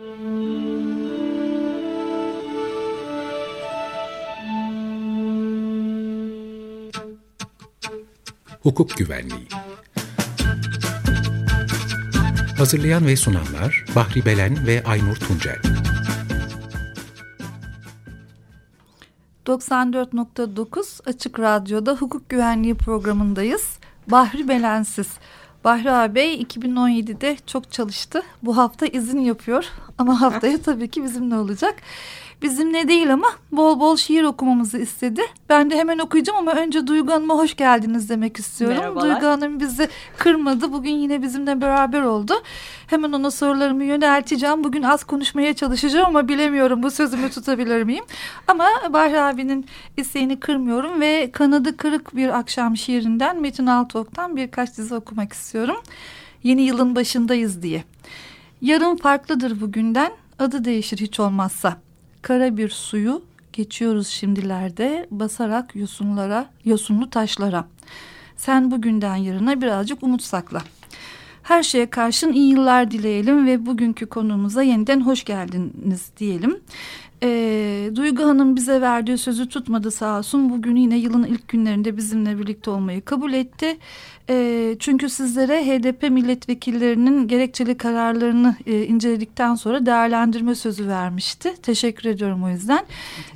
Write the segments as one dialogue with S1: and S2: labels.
S1: Hukuk Güvenliği Hazırlayan ve sunanlar Bahri Belen ve Aynur Tuncel
S2: 94.9 Açık Radyo'da hukuk güvenliği programındayız. Bahri Belensiz. Bahri ağabey 2017'de çok çalıştı. Bu hafta izin yapıyor ama haftaya tabii ki bizimle olacak bizimle değil ama bol bol şiir okumamızı istedi. Ben de hemen okuyacağım ama önce Duygu Hanım'a hoş geldiniz demek istiyorum.
S3: Merhabalar.
S2: Duygu Hanım bizi kırmadı. Bugün yine bizimle beraber oldu. Hemen ona sorularımı yönelteceğim. Bugün az konuşmaya çalışacağım ama bilemiyorum bu sözümü tutabilir miyim? Ama Bahri abinin isteğini kırmıyorum ve kanadı kırık bir akşam şiirinden Metin Altok'tan birkaç dizi okumak istiyorum. Yeni yılın başındayız diye. Yarın farklıdır bugünden, adı değişir hiç olmazsa kara bir suyu geçiyoruz şimdilerde basarak yosunlara, yosunlu taşlara. Sen bugünden yarına birazcık umut sakla. Her şeye karşın iyi yıllar dileyelim ve bugünkü konumuza yeniden hoş geldiniz diyelim. E, Duygu Hanım bize verdiği sözü tutmadı sağ olsun. Bugün yine yılın ilk günlerinde bizimle birlikte olmayı kabul etti. E, çünkü sizlere HDP milletvekillerinin gerekçeli kararlarını e, inceledikten sonra değerlendirme sözü vermişti. Teşekkür ediyorum o yüzden.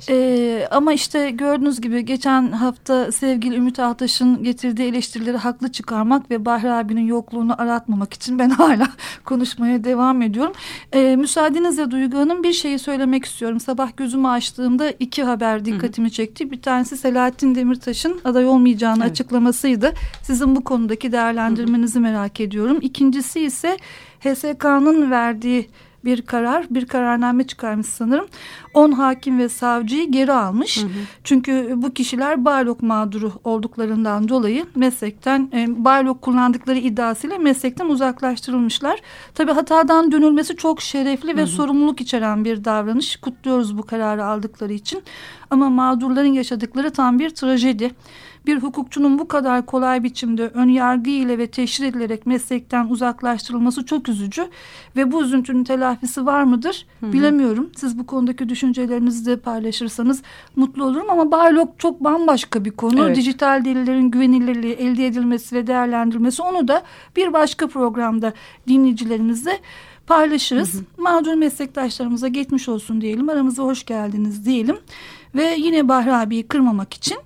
S2: E, ama işte gördüğünüz gibi geçen hafta sevgili Ümit Ahtaş'ın getirdiği eleştirileri haklı çıkarmak ve Bahri abinin yokluğunu aratmamak için ben hala konuşmaya devam ediyorum. E, müsaadenizle Duygu Hanım bir şeyi söylemek istiyorum. Sabah gözümü açtığımda iki haber dikkatimi çekti. Bir tanesi Selahattin Demirtaş'ın aday olmayacağını evet. açıklamasıydı. Sizin bu konudaki değerlendirmenizi merak ediyorum. İkincisi ise HSK'nın verdiği bir karar, bir kararname çıkarmış sanırım. 10 hakim ve savcıyı geri almış. Hı hı. Çünkü bu kişiler baylok mağduru olduklarından dolayı meslekten, e, baylok kullandıkları iddiasıyla meslekten uzaklaştırılmışlar. Tabi hatadan dönülmesi çok şerefli ve hı hı. sorumluluk içeren bir davranış. Kutluyoruz bu kararı aldıkları için. Ama mağdurların yaşadıkları tam bir trajedi bir hukukçunun bu kadar kolay biçimde ön yargı ile ve teşhir edilerek meslekten uzaklaştırılması çok üzücü ve bu üzüntünün telafisi var mıdır Hı -hı. bilemiyorum. Siz bu konudaki düşüncelerinizi de paylaşırsanız mutlu olurum ama Barlog çok bambaşka bir konu. Evet. Dijital delillerin güvenilirliği elde edilmesi ve değerlendirilmesi onu da bir başka programda dinleyicilerimizle paylaşırız. Hı hı. Mağdur meslektaşlarımıza geçmiş olsun diyelim. Aramıza hoş geldiniz diyelim. Ve yine Bahri abiyi kırmamak için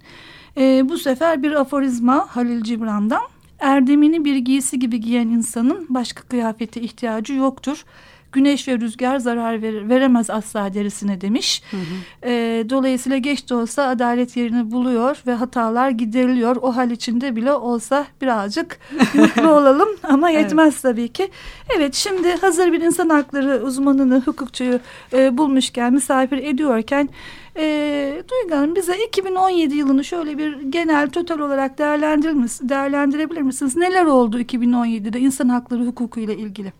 S2: e, bu sefer bir aforizma Halil Cibran'dan. Erdemini bir giysi gibi giyen insanın başka kıyafete ihtiyacı yoktur. Güneş ve rüzgar zarar verir, veremez asla derisine demiş. Hı hı. E, dolayısıyla geç de olsa adalet yerini buluyor ve hatalar gideriliyor. O hal içinde bile olsa birazcık mutlu olalım ama yetmez evet. tabii ki. Evet şimdi hazır bir insan hakları uzmanını, hukukçuyu e, bulmuşken, misafir ediyorken e, Duygu Hanım bize 2017 yılını şöyle bir genel total olarak değerlendirebilir misiniz? Neler oldu 2017'de insan hakları hukuku ile ilgili?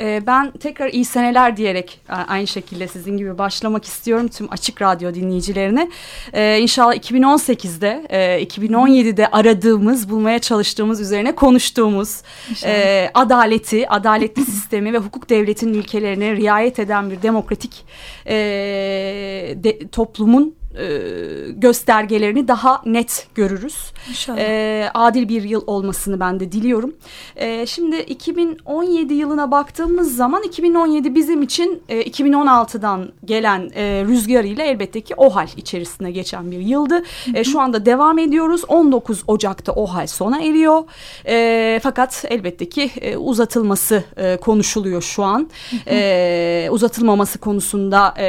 S3: Ee, ben tekrar iyi seneler diyerek aynı şekilde sizin gibi başlamak istiyorum tüm Açık Radyo dinleyicilerine. Ee, inşallah 2018'de, 2017'de e, aradığımız, bulmaya çalıştığımız üzerine konuştuğumuz e, adaleti, adaletli sistemi ve hukuk devletinin ilkelerine riayet eden bir demokratik e, de, toplumun e, göstergelerini daha net görürüz. E, adil bir yıl olmasını ben de diliyorum. E, şimdi 2017 yılına baktığımız zaman 2017 bizim için e, 2016'dan gelen e, rüzgar ile elbette ki OHAL içerisine geçen bir yıldı. E, şu anda devam ediyoruz. 19 Ocak'ta OHAL sona eriyor. E, fakat elbette ki e, uzatılması e, konuşuluyor şu an. E, uzatılmaması konusunda e,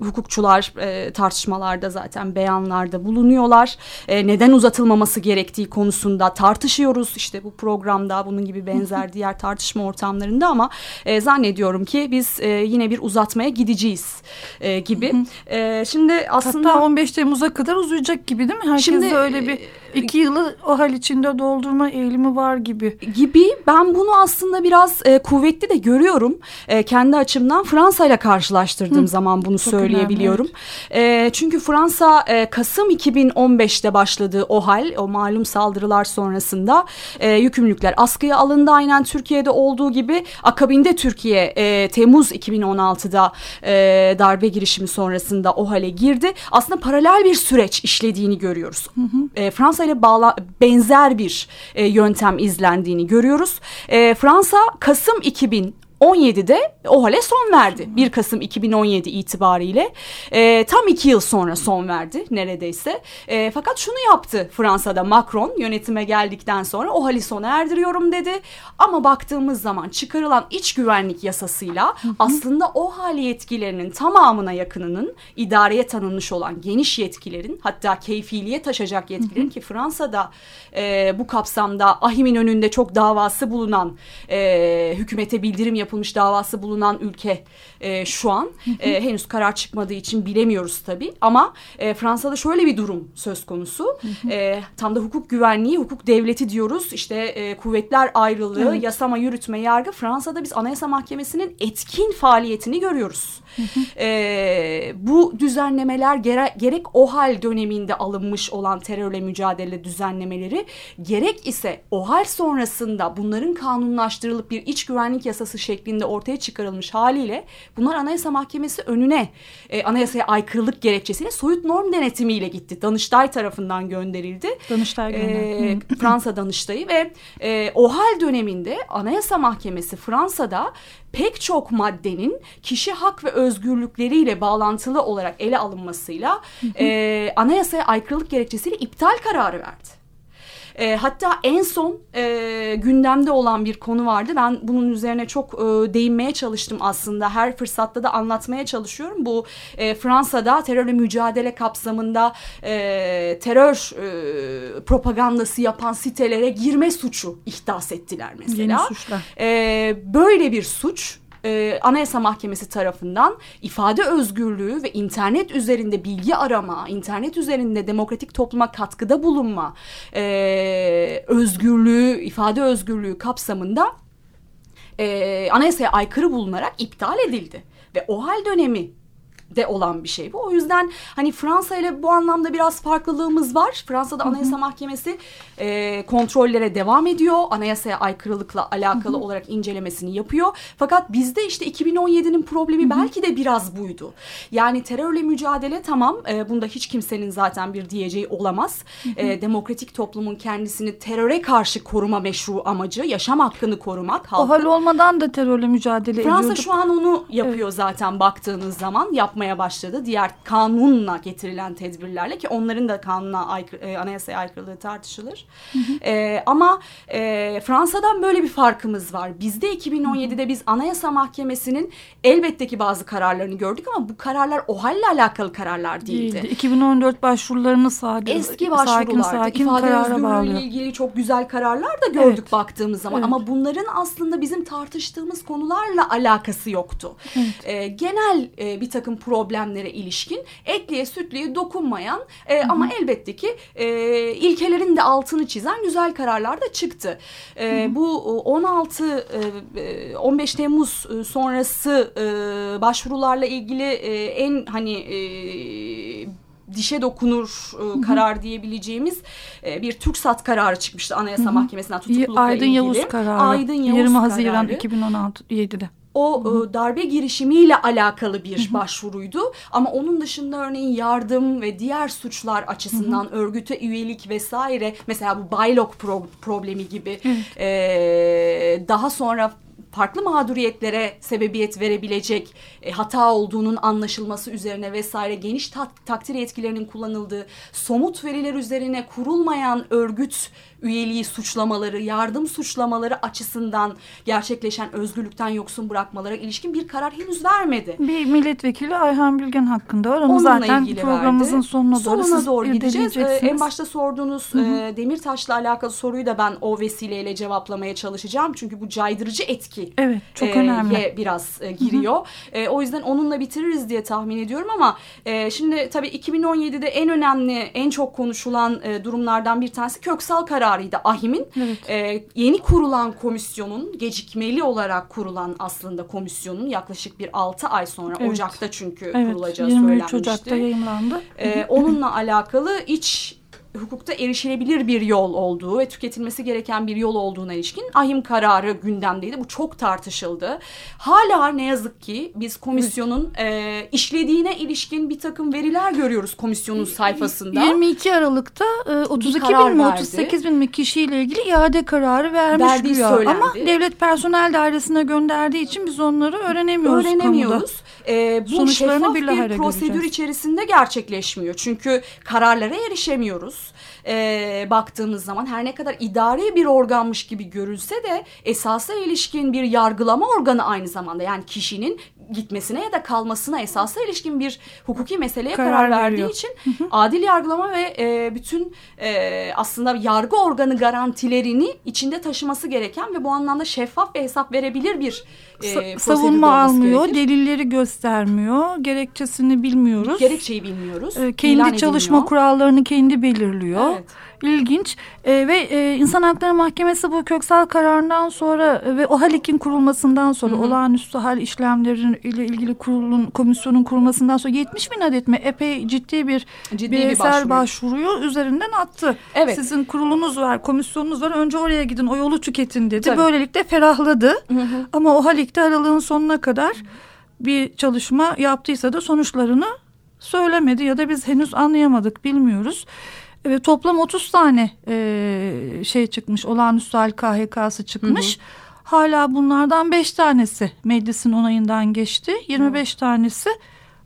S3: hukukçular e, tartışmalarda zaten beyanlarda bulunuyorlar. E, neden uzatılmaması gerektiği konusunda tartışıyoruz. İşte bu programda bunun gibi benzer diğer tartışma ortamlarında ama e, zannediyorum ki biz e, yine bir uzatmaya gideceğiz e, gibi. e, şimdi aslında
S2: Hatta 15 Temmuz'a kadar uzayacak gibi değil mi? Herkes şimdi, de öyle bir iki yılı o hal içinde doldurma eğilimi var gibi.
S3: Gibi ben bunu aslında biraz e, kuvvetli de görüyorum. E, kendi açımdan Fransa ile karşılaştırdığım Hı. zaman bunu Çok söyleyebiliyorum. Önemli, evet. e, çünkü Fransa e, Kasım 2015'te başladığı o hal, o malum saldırılar sonrasında e, yükümlülükler askıya alındı aynen Türkiye'de olduğu gibi. Akabinde Türkiye e, Temmuz 2016'da e, darbe girişimi sonrasında o hale girdi. Aslında paralel bir süreç işlediğini görüyoruz. Hı hı. E, Fransa ile bağla benzer bir e, yöntem izlendiğini görüyoruz. E, Fransa Kasım 2000 17'de OHAL'e son verdi. 1 Kasım 2017 itibariyle e, tam iki yıl sonra son verdi neredeyse. E, fakat şunu yaptı Fransa'da Macron yönetime geldikten sonra OHAL'i sona erdiriyorum dedi. Ama baktığımız zaman çıkarılan iç güvenlik yasasıyla hı hı. aslında OHAL yetkilerinin tamamına yakınının idareye tanınmış olan geniş yetkilerin hatta keyfiliğe taşacak yetkilerin hı ki Fransa'da e, bu kapsamda Ahim'in önünde çok davası bulunan e, hükümete bildirim yapılmış davası bulunan ülke e, şu an. E, henüz karar çıkmadığı için bilemiyoruz tabii. Ama e, Fransa'da şöyle bir durum söz konusu. E, tam da hukuk güvenliği, hukuk devleti diyoruz. İşte e, kuvvetler ayrılığı, evet. yasama, yürütme, yargı. Fransa'da biz Anayasa Mahkemesi'nin etkin faaliyetini görüyoruz. e, bu düzenlemeler gere, gerek OHAL döneminde alınmış olan terörle mücadele düzenlemeleri gerek ise OHAL sonrasında bunların kanunlaştırılıp bir iç güvenlik yasası şeklinde ortaya çıkarılmış haliyle bunlar Anayasa Mahkemesi önüne e, anayasaya aykırılık gerekçesiyle soyut norm denetimiyle gitti. Danıştay tarafından gönderildi.
S2: Danıştay
S3: e, Fransa Danıştayı ve e, OHAL döneminde Anayasa Mahkemesi Fransa'da pek çok maddenin kişi hak ve özgürlükleriyle bağlantılı olarak ele alınmasıyla e, anayasaya aykırılık gerekçesiyle iptal kararı verdi. E, hatta en son e, gündemde olan bir konu vardı. Ben bunun üzerine çok e, değinmeye çalıştım aslında. Her fırsatta da anlatmaya çalışıyorum. Bu e, Fransa'da terörle mücadele kapsamında e, terör e, propagandası yapan sitelere girme suçu ihdas ettiler mesela. Yeni suçlar. E, böyle bir suç e, Anayasa Mahkemesi tarafından ifade özgürlüğü ve internet üzerinde bilgi arama, internet üzerinde demokratik topluma katkıda bulunma e, özgürlüğü, ifade özgürlüğü kapsamında e, anayasaya aykırı bulunarak iptal edildi. Ve o hal dönemi de olan bir şey bu. O yüzden hani Fransa ile bu anlamda biraz farklılığımız var. Fransa'da Hı -hı. Anayasa Mahkemesi e, kontrollere devam ediyor. Anayasaya aykırılıkla alakalı Hı -hı. olarak incelemesini yapıyor. Fakat bizde işte 2017'nin problemi Hı -hı. belki de biraz buydu. Yani terörle mücadele tamam. E, bunda hiç kimsenin zaten bir diyeceği olamaz. Hı -hı. E, demokratik toplumun kendisini teröre karşı koruma meşru amacı, yaşam hakkını korumak.
S2: Halkın. O hal olmadan da terörle mücadele
S3: Fransa ediyorduk. şu an onu yapıyor evet. zaten baktığınız zaman. Yap yapmaya başladı. Diğer kanunla getirilen tedbirlerle ki onların da kanuna aykırı, e, anayasaya aykırılığı tartışılır. Hı hı. E, ama e, Fransa'dan böyle bir farkımız var. Bizde 2017'de biz Anayasa Mahkemesi'nin elbette ki bazı kararlarını gördük ama bu kararlar OHAL'le alakalı kararlar değildi. değildi.
S2: 2014 başvurularını sadece
S3: eski başvurular, sakin, sakin ifade özgürlüğüyle ilgili çok güzel kararlar da gördük evet. baktığımız zaman evet. ama bunların aslında bizim tartıştığımız konularla alakası yoktu. Evet. E, genel e, bir takım problemlere ilişkin etliye sütlüye dokunmayan e, ama elbette ki e, ilkelerin de altını çizen güzel kararlar da çıktı. E, bu 16 e, 15 Temmuz e, sonrası e, başvurularla ilgili e, en hani e, dişe dokunur e, karar diyebileceğimiz e, bir TürkSat kararı çıkmıştı Anayasa Mahkemesi'nden tutuklulukla
S2: Aydın ilgili. Yavuz kararı. Aydın Yavuz 20 Haziran kararı. 2016'de
S3: o e, darbe girişimiyle alakalı bir başvuruydu. Ama onun dışında örneğin yardım ve diğer suçlar açısından örgüte üyelik vesaire mesela bu Baylok pro problemi gibi e, daha sonra farklı mağduriyetlere sebebiyet verebilecek e, hata olduğunun anlaşılması üzerine vesaire geniş ta takdir yetkilerinin kullanıldığı somut veriler üzerine kurulmayan örgüt üyeliği suçlamaları, yardım suçlamaları açısından gerçekleşen özgürlükten yoksun bırakmalara ilişkin bir karar henüz vermedi.
S2: Bir milletvekili Ayhan Bilgen hakkında var. Onunla zaten programımızın verdi. sonuna doğru, sonuna doğru gideceğiz. Ee,
S3: en başta sorduğunuz E, Demirtaş'la alakalı soruyu da ben o vesileyle cevaplamaya çalışacağım. Çünkü bu caydırıcı etki
S2: Evet çok
S3: e,
S2: önemli.
S3: ye biraz e, giriyor. E, o yüzden onunla bitiririz diye tahmin ediyorum ama e, şimdi tabii 2017'de en önemli, en çok konuşulan e, durumlardan bir tanesi Köksal kararıydı AHİM'in.
S2: Evet.
S3: E, yeni kurulan komisyonun, gecikmeli olarak kurulan aslında komisyonun yaklaşık bir 6 ay sonra
S2: Evet.
S3: Ocak'ta çünkü
S2: Evet
S3: kurulacağı
S2: 23
S3: söylenmişti.
S2: Ocak'ta yayınlandı.
S3: Ee, onunla alakalı iç hukukta erişilebilir bir yol olduğu ve tüketilmesi gereken bir yol olduğuna ilişkin ahim kararı gündemdeydi. Bu çok tartışıldı. Hala ne yazık ki biz komisyonun e, işlediğine ilişkin bir takım veriler görüyoruz komisyonun sayfasında.
S2: 22 Aralık'ta e, 32
S3: karar
S2: bin mi
S3: verdi.
S2: 38 bin mi kişiyle ilgili iade kararı vermiş
S3: Verdiği söylendi.
S2: Ama devlet personel dairesine gönderdiği için biz onları öğrenemiyoruz.
S3: öğrenemiyoruz. Ee, bu
S2: Sonuçlarını
S3: şeffaf bir prosedür
S2: göreceğiz.
S3: içerisinde gerçekleşmiyor. Çünkü kararlara erişemiyoruz. Ee, baktığımız zaman her ne kadar idari bir organmış gibi görülse de esasa ilişkin bir yargılama organı aynı zamanda. Yani kişinin gitmesine ya da kalmasına esasa ilişkin bir hukuki meseleye karar,
S2: Karar
S3: verdiği
S2: veriyor.
S3: için adil yargılama ve e, bütün e, aslında yargı organı garantilerini içinde taşıması gereken ve bu anlamda şeffaf ve hesap verebilir bir e,
S2: savunma almıyor,
S3: gerekir.
S2: delilleri göstermiyor, gerekçesini bilmiyoruz.
S3: Gerekçeyi bilmiyoruz. İlan
S2: kendi çalışma
S3: edilmiyor.
S2: kurallarını kendi belirliyor.
S3: Evet.
S2: İlginç Ee, ve e, İnsan Hakları Mahkemesi bu köksal kararından sonra e, ve OHALİK'in kurulmasından sonra
S3: Hı hı.
S2: olağanüstü hal işlemleri ile ilgili kurulun komisyonun kurulmasından sonra 70 bin adet mi epey ciddi bir
S3: Ciddi bir
S2: bireysel
S3: başvuru.
S2: başvuruyu üzerinden attı.
S3: Evet.
S2: Sizin kurulunuz var, komisyonunuz var. Önce oraya gidin, o yolu tüketin dedi.
S3: Tabii.
S2: Böylelikle ferahladı.
S3: Hı hı.
S2: Ama OHALİK'te aralığın sonuna kadar bir çalışma yaptıysa da sonuçlarını söylemedi ya da biz henüz anlayamadık bilmiyoruz. Ve toplam 30 tane e, şey çıkmış olağanüstü hal KHK'sı çıkmış. Hala bunlardan 5 tanesi meclisin onayından geçti. 25 tanesi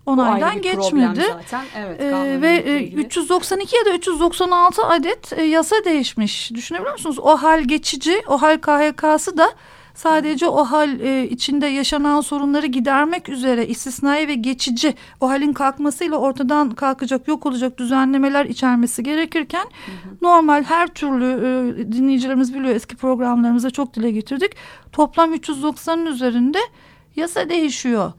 S3: Bu ayrı
S2: onaydan geçmedi.
S3: zaten. Evet,
S2: Ee, ve e,
S3: ilgili.
S2: 392 ya da 396 adet e, yasa değişmiş. Düşünebiliyor musunuz? O hal geçici, o hal KHK'sı da sadece o hal e, içinde yaşanan sorunları gidermek üzere istisnai ve geçici o halin kalkmasıyla ortadan kalkacak, yok olacak düzenlemeler içermesi gerekirken normal her türlü e, dinleyicilerimiz biliyor eski programlarımızda çok dile getirdik. Toplam 390'ın üzerinde yasa değişiyor.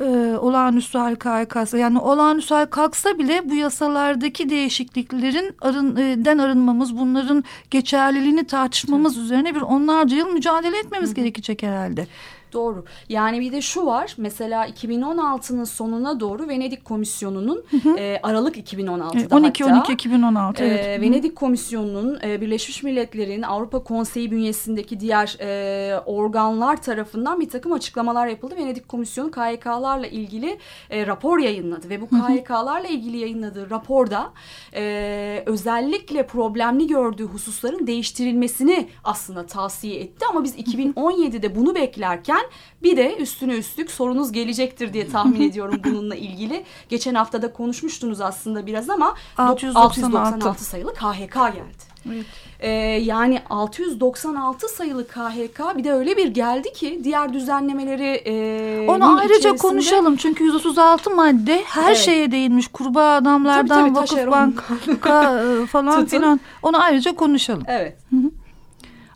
S2: Ee, olağanüstü hal KHK'sı. Yani olağanüstü hal kalksa bile bu yasalardaki değişikliklerin arın, e, den arınmamız, bunların geçerliliğini tartışmamız üzerine bir onlarca yıl mücadele etmemiz gerekecek herhalde.
S3: Doğru. Yani bir de şu var. Mesela 2016'nın sonuna doğru Venedik Komisyonu'nun e, Aralık 2016'da
S2: 12
S3: hatta
S2: 12 2016
S3: e,
S2: evet.
S3: Venedik Komisyonu'nun e, Birleşmiş Milletler'in Avrupa Konseyi bünyesindeki diğer e, organlar tarafından bir takım açıklamalar yapıldı. Venedik Komisyonu KYK'larla ilgili e, rapor yayınladı ve bu KYK'larla ilgili yayınladığı raporda e, özellikle problemli gördüğü hususların değiştirilmesini aslında tavsiye etti. Ama biz 2017'de bunu beklerken bir de üstüne üstlük sorunuz gelecektir diye tahmin ediyorum bununla ilgili. Geçen hafta da konuşmuştunuz aslında biraz ama
S2: 696.
S3: 696 sayılı KHK geldi.
S2: Evet.
S3: Ee, yani 696 sayılı KHK bir de öyle bir geldi ki diğer düzenlemeleri e,
S2: Onu ayrıca
S3: içerisinde-
S2: konuşalım çünkü 136 madde her
S3: Evet.
S2: şeye değinmiş. Kurbağa adamlardan Vakıf. Banka e, falan
S3: Tutun.
S2: filan. Onu ayrıca konuşalım.
S3: Evet.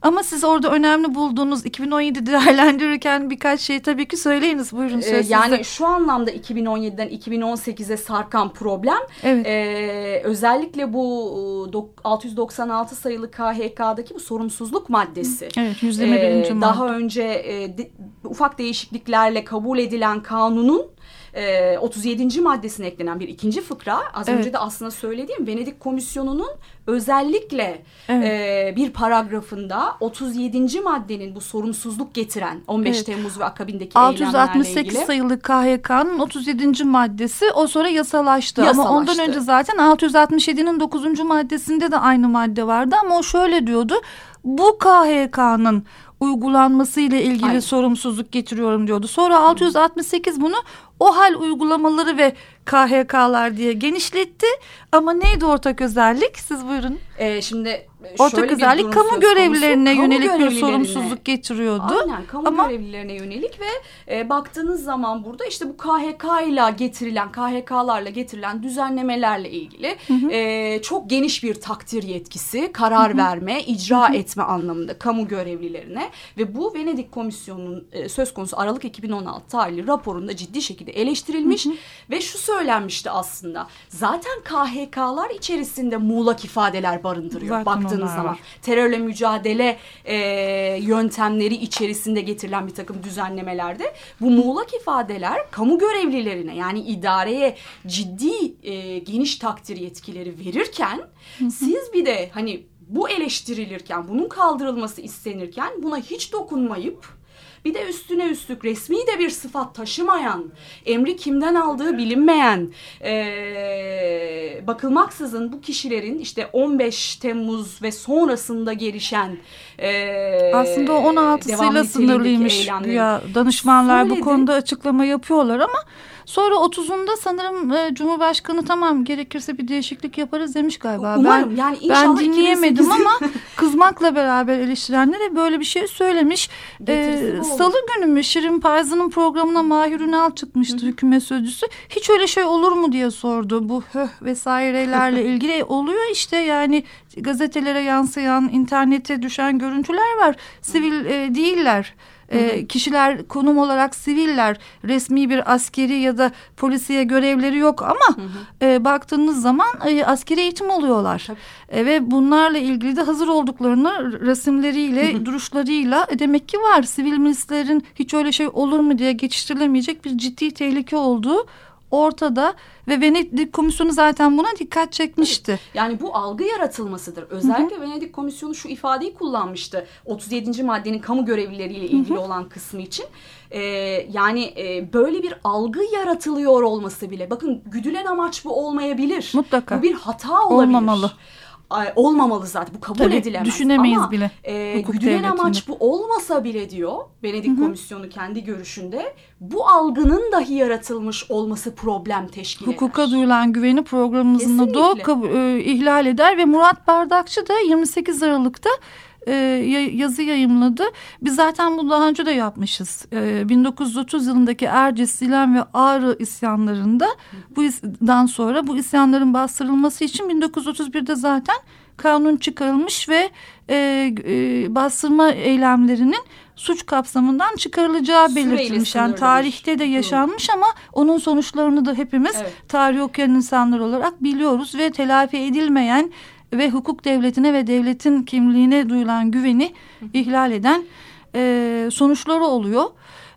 S2: Ama siz orada önemli bulduğunuz 2017 değerlendirirken birkaç şey tabii ki söyleyiniz. Buyurun
S3: Ee,
S2: söz
S3: yani
S2: sizde.
S3: şu anlamda 2017'den 2018'e sarkan problem
S2: Evet.
S3: e, özellikle bu e, dok- 696 sayılı KHK'daki bu sorumsuzluk maddesi.
S2: Evet 121.
S3: Ee,
S2: madde.
S3: daha önce e, de- ufak değişikliklerle kabul edilen kanunun e, 37. maddesine eklenen bir ikinci fıkra. Az
S2: Evet.
S3: önce de aslında söylediğim Venedik Komisyonu'nun özellikle
S2: Evet.
S3: e, bir paragrafında 37. maddenin bu sorumsuzluk getiren 15
S2: Evet.
S3: Temmuz ve akabindeki eylemlerle
S2: 668
S3: ilgili.
S2: sayılı KHK'nın 37. maddesi o sonra yasalaştı. Ama
S3: Yasalaştı.
S2: ondan önce zaten 667'nin 9. maddesinde de aynı madde vardı ama o şöyle diyordu. Bu KHK'nın uygulanması ile ilgili
S3: Aynen.
S2: sorumsuzluk getiriyorum diyordu. Sonra 668 bunu o hal uygulamaları ve KHK'lar diye genişletti. Ama neydi ortak özellik? Siz buyurun.
S3: Ee, şimdi
S2: Ortak özellik kamu görevlilerine kamu yönelik görevlilerine, bir sorumsuzluk getiriyordu.
S3: Aynen kamu Ama, görevlilerine yönelik ve e, baktığınız zaman burada işte bu KHK ile getirilen KHK'larla getirilen düzenlemelerle ilgili hı hı. E, çok geniş bir takdir yetkisi, karar hı hı. verme, icra hı hı. etme anlamında kamu görevlilerine ve bu Venedik Komisyonu'nun e, söz konusu Aralık 2016 tarihli raporunda ciddi şekilde eleştirilmiş hı hı. ve şu söylenmişti aslında. Zaten KHK'lar içerisinde muğlak ifadeler barındırıyor. Zaten baktığınız zaman var. terörle mücadele e, yöntemleri içerisinde getirilen bir takım düzenlemelerde bu muğlak ifadeler kamu görevlilerine yani idareye ciddi e, geniş takdir yetkileri verirken siz bir de hani bu eleştirilirken bunun kaldırılması istenirken buna hiç dokunmayıp bir de üstüne üstlük resmi de bir sıfat taşımayan, emri kimden aldığı bilinmeyen, e, bakılmaksızın bu kişilerin işte 15 Temmuz ve sonrasında gelişen
S2: e, aslında 16'sıyla sınırlıymış ya danışmanlar Söyledi. bu konuda açıklama yapıyorlar ama Sonra 30'unda sanırım e, Cumhurbaşkanı tamam gerekirse bir değişiklik yaparız demiş galiba.
S3: Umarım
S2: ben,
S3: yani inşallah
S2: Ben dinleyemedim ama kızmakla beraber eleştirenlere böyle bir şey söylemiş. Ee, Salı günü mü Şirin Parzı'nın programına Mahir Ünal çıkmıştı Hı. hükümet sözcüsü. Hiç öyle şey olur mu diye sordu. Bu höh vesairelerle ilgili oluyor işte yani gazetelere yansıyan, internete düşen görüntüler var. Sivil e, değiller. E, kişiler konum olarak siviller resmi bir askeri ya da polisiye görevleri yok ama hı hı. E, baktığınız zaman e, askeri eğitim oluyorlar. E, ve bunlarla ilgili de hazır olduklarını resimleriyle hı hı. duruşlarıyla e, demek ki var. Sivil milislerin hiç öyle şey olur mu diye geçiştirilemeyecek bir ciddi tehlike olduğu ortada ve Venedik Komisyonu zaten buna dikkat çekmişti.
S3: Yani bu algı yaratılmasıdır. Özellikle Hı -hı. Venedik Komisyonu şu ifadeyi kullanmıştı. 37. maddenin kamu görevlileriyle ilgili Hı -hı. olan kısmı için. Ee, yani e, böyle bir algı yaratılıyor olması bile. Bakın güdülen amaç bu olmayabilir.
S2: Mutlaka.
S3: Bu bir hata olabilir. Olmamalı olmamalı zaten. Bu kabul Tabii, edilemez.
S2: Düşünemeyiz
S3: Ama,
S2: bile.
S3: E, güdülen amaç bu olmasa bile diyor Venedik Hı -hı. Komisyonu kendi görüşünde bu algının dahi yaratılmış olması problem teşkil
S2: eder. Hukuka duyulan güveni programımızın da e, ihlal eder ve Murat Bardakçı da 28 Aralık'ta e, yazı yayımladı. Biz zaten bu daha önce de yapmışız. E, 1930 yılındaki Erciyes, Silen ve Ağrı isyanlarında bu dan sonra bu isyanların bastırılması için 1931'de zaten kanun çıkarılmış ve e, e, bastırma eylemlerinin suç kapsamından çıkarılacağı belirtilmiş. Yani tarihte de yaşanmış ama onun sonuçlarını da hepimiz evet. tarih okuyan insanlar olarak biliyoruz ve telafi edilmeyen ve hukuk devletine ve devletin kimliğine duyulan güveni ihlal eden e, sonuçları oluyor.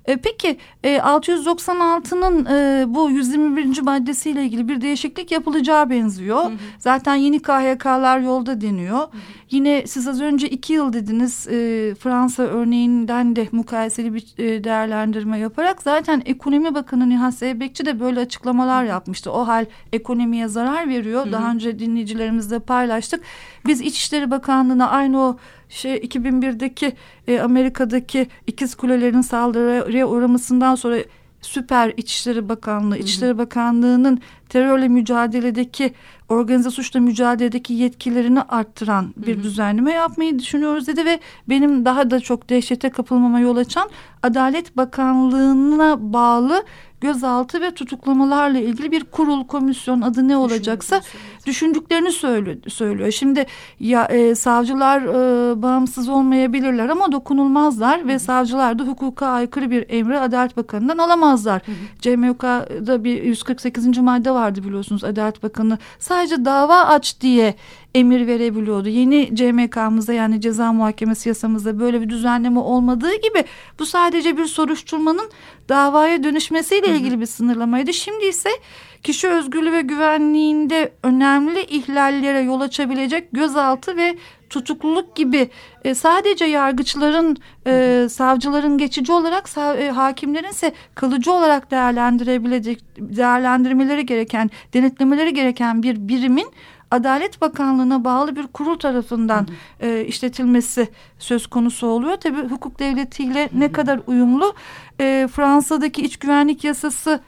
S2: E, peki e, 696'nın e, bu 121. maddesiyle ilgili bir değişiklik yapılacağı benziyor. Hı hı. Zaten yeni KHK'lar yolda deniyor. Hı hı. Yine siz az önce iki yıl dediniz e, Fransa örneğinden de mukayeseli bir e, değerlendirme yaparak zaten Ekonomi Bakanı Nihat Zeybekçi de böyle açıklamalar yapmıştı. O hal ekonomiye zarar veriyor. Hı hı. Daha önce dinleyicilerimizle paylaştık. Biz İçişleri Bakanlığı'na aynı o şey 2001'deki e, Amerika'daki ikiz kulelerin saldırıya uğramasından sonra Süper İçişleri Bakanlığı, İçişleri Bakanlığı'nın terörle mücadeledeki, organize suçla mücadeledeki yetkilerini arttıran bir hı hı. düzenleme yapmayı düşünüyoruz dedi ve benim daha da çok dehşete kapılmama yol açan Adalet Bakanlığı'na bağlı gözaltı ve tutuklamalarla ilgili bir kurul, komisyon adı ne olacaksa düşündüklerini söylüyor. Şimdi ya e, savcılar e, bağımsız olmayabilirler ama dokunulmazlar Hı -hı. ve savcılar da hukuka aykırı bir emri Adalet Bakanı'ndan alamazlar. CMYK'da bir 148. madde vardı biliyorsunuz Adalet Bakanı sadece dava aç diye emir verebiliyordu. Yeni CMK'mızda yani ceza muhakemesi yasamızda böyle bir düzenleme olmadığı gibi bu sadece bir soruşturmanın davaya dönüşmesiyle ilgili bir sınırlamaydı. Şimdi ise kişi özgürlüğü ve güvenliğinde önemli ihlallere yol açabilecek gözaltı ve tutukluluk gibi e, sadece yargıçların, e, savcıların geçici olarak e, hakimlerin ise kalıcı olarak değerlendirebilecek, değerlendirmeleri gereken, denetlemeleri gereken bir birimin Adalet Bakanlığı'na bağlı bir kurul tarafından hı hı. E, işletilmesi söz konusu oluyor. Tabii hukuk devletiyle hı hı. ne kadar uyumlu e, Fransa'daki iç güvenlik yasası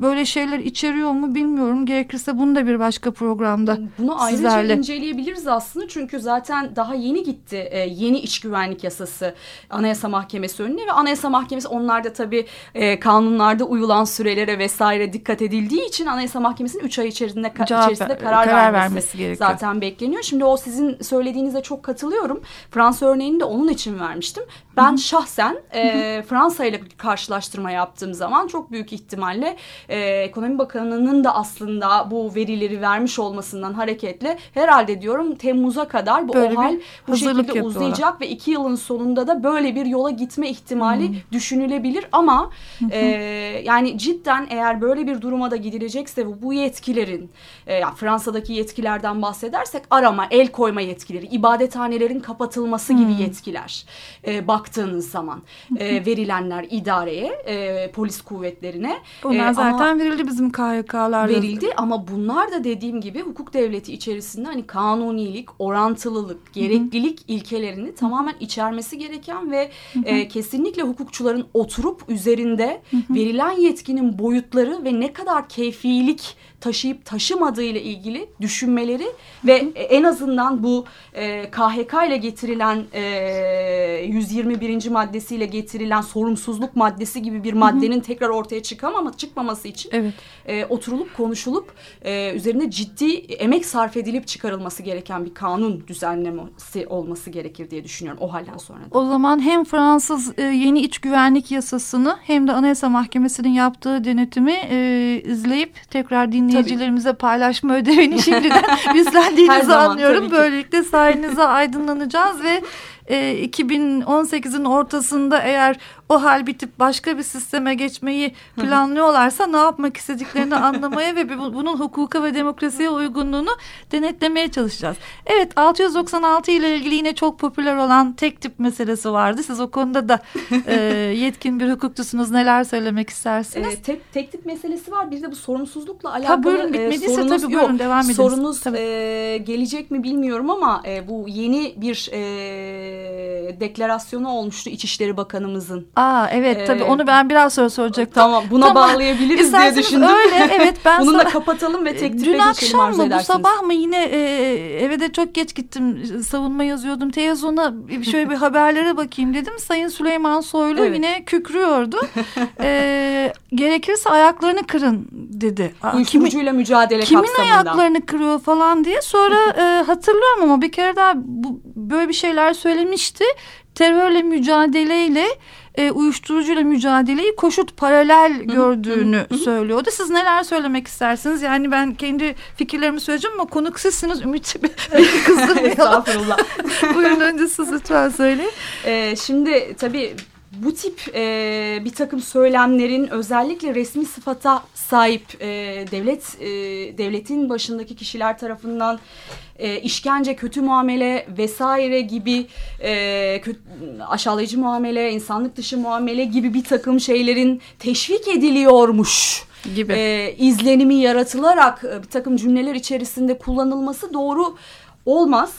S2: böyle şeyler içeriyor mu bilmiyorum. Gerekirse bunu da bir başka programda
S3: Bunu ayrıca
S2: sizlerle.
S3: inceleyebiliriz aslında çünkü zaten daha yeni gitti e, yeni iç güvenlik yasası Anayasa Mahkemesi önüne ve Anayasa Mahkemesi onlarda tabii e, kanunlarda uyulan sürelere vesaire dikkat edildiği için Anayasa Mahkemesi'nin 3 ay içerisinde, ka-
S2: Cevap
S3: içerisinde karar,
S2: karar
S3: vermesi,
S2: vermesi gerekiyor.
S3: zaten bekleniyor. Şimdi o sizin söylediğinize çok katılıyorum. Fransa örneğini de onun için vermiştim. Ben şahsen e, Fransa ile karşılaştırma yaptığım zaman çok büyük ihtimalle e, Ekonomi Bakanı'nın da aslında bu verileri vermiş olmasından hareketle herhalde diyorum Temmuz'a kadar bu
S2: Böyle
S3: OHAL bu şekilde
S2: yapıyorlar.
S3: uzayacak ve iki yılın sonunda da böyle bir yola gitme ihtimali
S2: Hmm.
S3: düşünülebilir ama e, yani cidden eğer böyle bir duruma da gidilecekse bu yetkilerin e, yani Fransa'daki yetkilerden bahsedersek arama, el koyma yetkileri, ibadethanelerin kapatılması gibi
S2: Hmm.
S3: yetkiler e, baktığınız zaman e, verilenler idareye, e, polis kuvvetlerine. E, ama-
S2: zaten verildi bizim KHK'larla.
S3: verildi ama bunlar da dediğim gibi hukuk devleti içerisinde hani kanunilik, orantılılık, gereklilik ilkelerini tamamen içermesi gereken ve e, kesinlikle hukukçuların oturup üzerinde verilen yetkinin boyutları ve ne kadar keyfilik taşıyıp taşımadığı ile ilgili düşünmeleri ve en azından bu e, KHK ile getirilen e, 121. maddesiyle getirilen sorumsuzluk maddesi gibi bir maddenin tekrar ortaya çıkamama çıkmaması için
S2: Evet.
S3: e, oturulup konuşulup e, üzerine ciddi emek sarf edilip çıkarılması gereken bir kanun düzenlemesi olması gerekir diye düşünüyorum o halden sonra. da.
S2: O zaman hem Fransız e, yeni iç güvenlik yasasını hem de Anayasa Mahkemesi'nin yaptığı denetimi e, izleyip tekrar dinleyicilerimize paylaşma ödevini şimdiden üstlendiğinizi anlıyorum.
S3: tabii.
S2: Böylelikle sayenizde aydınlanacağız ve e, 2018'in ortasında eğer o hal bitip başka bir sisteme geçmeyi planlıyorlarsa ne yapmak istediklerini anlamaya ve bu- bunun hukuka ve demokrasiye uygunluğunu denetlemeye çalışacağız. Evet 696 ile ilgili yine çok popüler olan tek tip meselesi vardı. Siz o konuda da e, yetkin bir hukukçusunuz. Neler söylemek istersiniz?
S3: E, tek, tek tip meselesi var. Bir de bu sorumsuzlukla alakalı.
S2: Ha, buyurun,
S3: e, sorunuz
S2: tabii buyurun,
S3: yok.
S2: devam ediniz.
S3: Sorunuz
S2: Tabii.
S3: e, gelecek mi bilmiyorum ama e, bu yeni bir e, deklarasyonu olmuştu İçişleri Bakanımızın.
S2: Aa evet tabii
S3: Ee,
S2: onu ben biraz sonra soracaktım.
S3: Tamam buna
S2: Tamam.
S3: bağlayabiliriz diye düşündüm.
S2: öyle evet ben
S3: Bunu da
S2: sana-
S3: kapatalım ve tek tipe
S2: Dün akşam mı bu sabah mı yine e, eve de çok geç gittim savunma yazıyordum televizyona şöyle bir haberlere bakayım dedim Sayın Süleyman Soylu
S3: Evet.
S2: yine kükrüyordu e, gerekirse ayaklarını kırın dedi. Kimin,
S3: Uyuşturucuyla mücadele
S2: kimin
S3: kapsamında.
S2: ayaklarını kırıyor falan diye sonra e, hatırlıyorum ama bir kere daha bu, böyle bir şeyler söylemişti terörle mücadeleyle e, uyuşturucuyla mücadeleyi koşut paralel gördüğünü söylüyordu. Siz neler söylemek istersiniz? Yani ben kendi fikirlerimi söyleyeceğim ama konuk sizsiniz. Ümit beni kızdırmayalım.
S3: Estağfurullah.
S2: Buyurun önce siz lütfen söyleyin.
S3: Ee, şimdi tabii bu tip e, bir takım söylemlerin özellikle resmi sıfata sahip e, devlet e, devletin başındaki kişiler tarafından e, işkence, kötü muamele vesaire gibi e, kö- aşağılayıcı muamele, insanlık dışı muamele gibi bir takım şeylerin teşvik ediliyormuş
S2: Gibi.
S3: e, izlenimi yaratılarak e, bir takım cümleler içerisinde kullanılması doğru olmaz.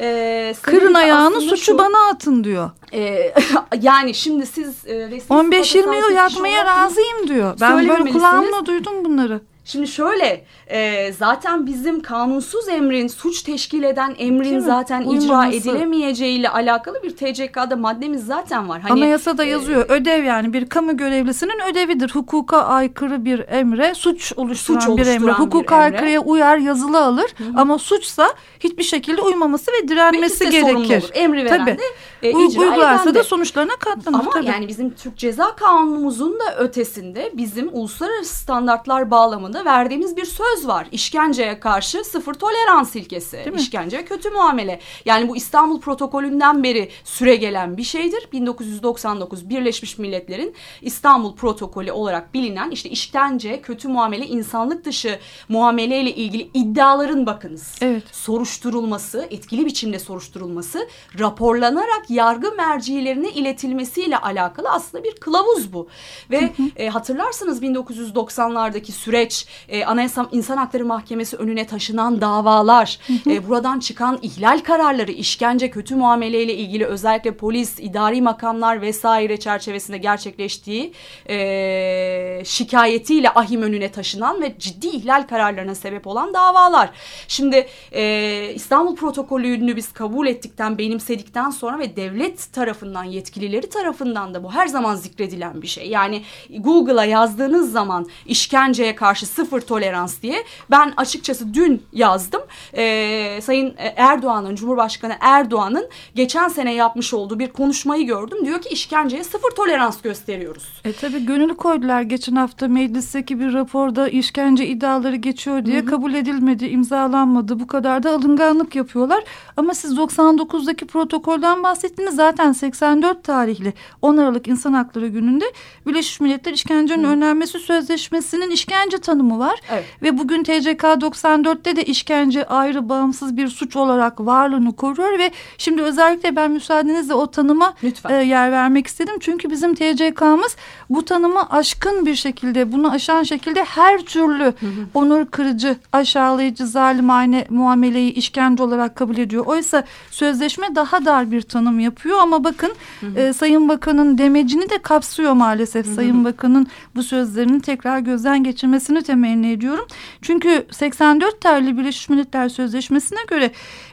S3: E,
S2: Kırın ayağını suçu
S3: şu-
S2: bana atın diyor.
S3: ee, yani şimdi siz e, resmi
S2: 15-20
S3: sıfata
S2: yıl
S3: olarak-
S2: razıyım diyor. Ben böyle kulağımla duydum bunları.
S3: Şimdi şöyle e, zaten bizim kanunsuz emrin suç teşkil eden emrin
S2: Değil mi?
S3: zaten icra
S2: Uymaması.
S3: edilemeyeceğiyle alakalı bir TCK'da maddemiz zaten var. Hani,
S2: Anayasada yazıyor ödev yani bir kamu görevlisinin ödevidir. Hukuka aykırı bir emre suç oluşturan,
S3: Suç
S2: bir emre.
S3: oluşturan bir
S2: Hukuka
S3: emre.
S2: aykırıya uyar yazılı alır ama suçsa hiçbir şekilde uymaması ve direnmesi
S3: de
S2: gerekir.
S3: olur. Emri veren
S2: Tabii.
S3: de e,
S2: Uy-
S3: icra
S2: uygularsa
S3: eden
S2: da
S3: de.
S2: sonuçlarına katlanır.
S3: Ama
S2: tabii.
S3: yani bizim Türk Ceza Kanunumuzun da ötesinde bizim uluslararası standartlar bağlamında verdiğimiz bir söz var. İşkenceye karşı sıfır tolerans ilkesi.
S2: mi?
S3: İşkence kötü muamele. Yani bu İstanbul protokolünden beri süre gelen bir şeydir. 1999 Birleşmiş Milletler'in İstanbul protokolü olarak bilinen işte işkence, kötü muamele, insanlık dışı muamele ile ilgili iddiaların bakınız
S2: Evet.
S3: soruşturulması, etkili biçimde soruşturulması, raporlanarak yargı mercilerine iletilmesiyle alakalı aslında bir kılavuz bu. Ve e, hatırlarsınız 1990'lardaki süreç e, Anayasa İnsan Hakları Mahkemesi önüne taşınan davalar, e, buradan çıkan ihlal kararları, işkence, kötü muameleyle ilgili özellikle polis, idari makamlar vesaire çerçevesinde gerçekleştiği e, şikayetiyle ahim önüne taşınan ve ciddi ihlal kararlarına sebep olan davalar. Şimdi e, İstanbul Protokolü'nü biz kabul ettikten, benimsedikten sonra ve devlet tarafından, yetkilileri tarafından da bu her zaman zikredilen bir şey. Yani Google'a yazdığınız zaman işkenceye karşı sıfır tolerans diye ben açıkçası dün yazdım. E, Sayın Erdoğan'ın, Cumhurbaşkanı Erdoğan'ın geçen sene yapmış olduğu bir konuşmayı gördüm. Diyor ki işkenceye sıfır tolerans gösteriyoruz.
S2: E tabi gönül koydular geçen hafta meclisteki bir raporda işkence iddiaları geçiyor diye hı hı. kabul edilmedi, imzalanmadı. Bu kadar da alınganlık yapıyorlar. Ama siz 99'daki protokolden bahsettiniz. Zaten 84 tarihli 10 Aralık İnsan Hakları Günü'nde Birleşmiş Milletler İşkencenin Hı. Önlenmesi Sözleşmesi'nin işkence tanımı var. Evet. Ve bugün TCK 94'te de işkence ayrı bağımsız bir suç olarak varlığını koruyor ve şimdi özellikle ben müsaadenizle o tanıma e, yer vermek istedim. Çünkü bizim TCK'mız bu tanımı aşkın bir şekilde bunu aşan şekilde her türlü hı hı. onur kırıcı, aşağılayıcı, zalimane muameleyi işkence olarak kabul ediyor. Oysa sözleşme daha dar bir tanım yapıyor ama bakın hı hı. E, Sayın Bakan'ın demecini de kapsıyor maalesef. Hı hı. Sayın Bakan'ın bu sözlerini tekrar gözden geçirmesini temenni ediyorum. Çünkü 84 tarihli Birleşmiş Milletler Sözleşmesi'ne göre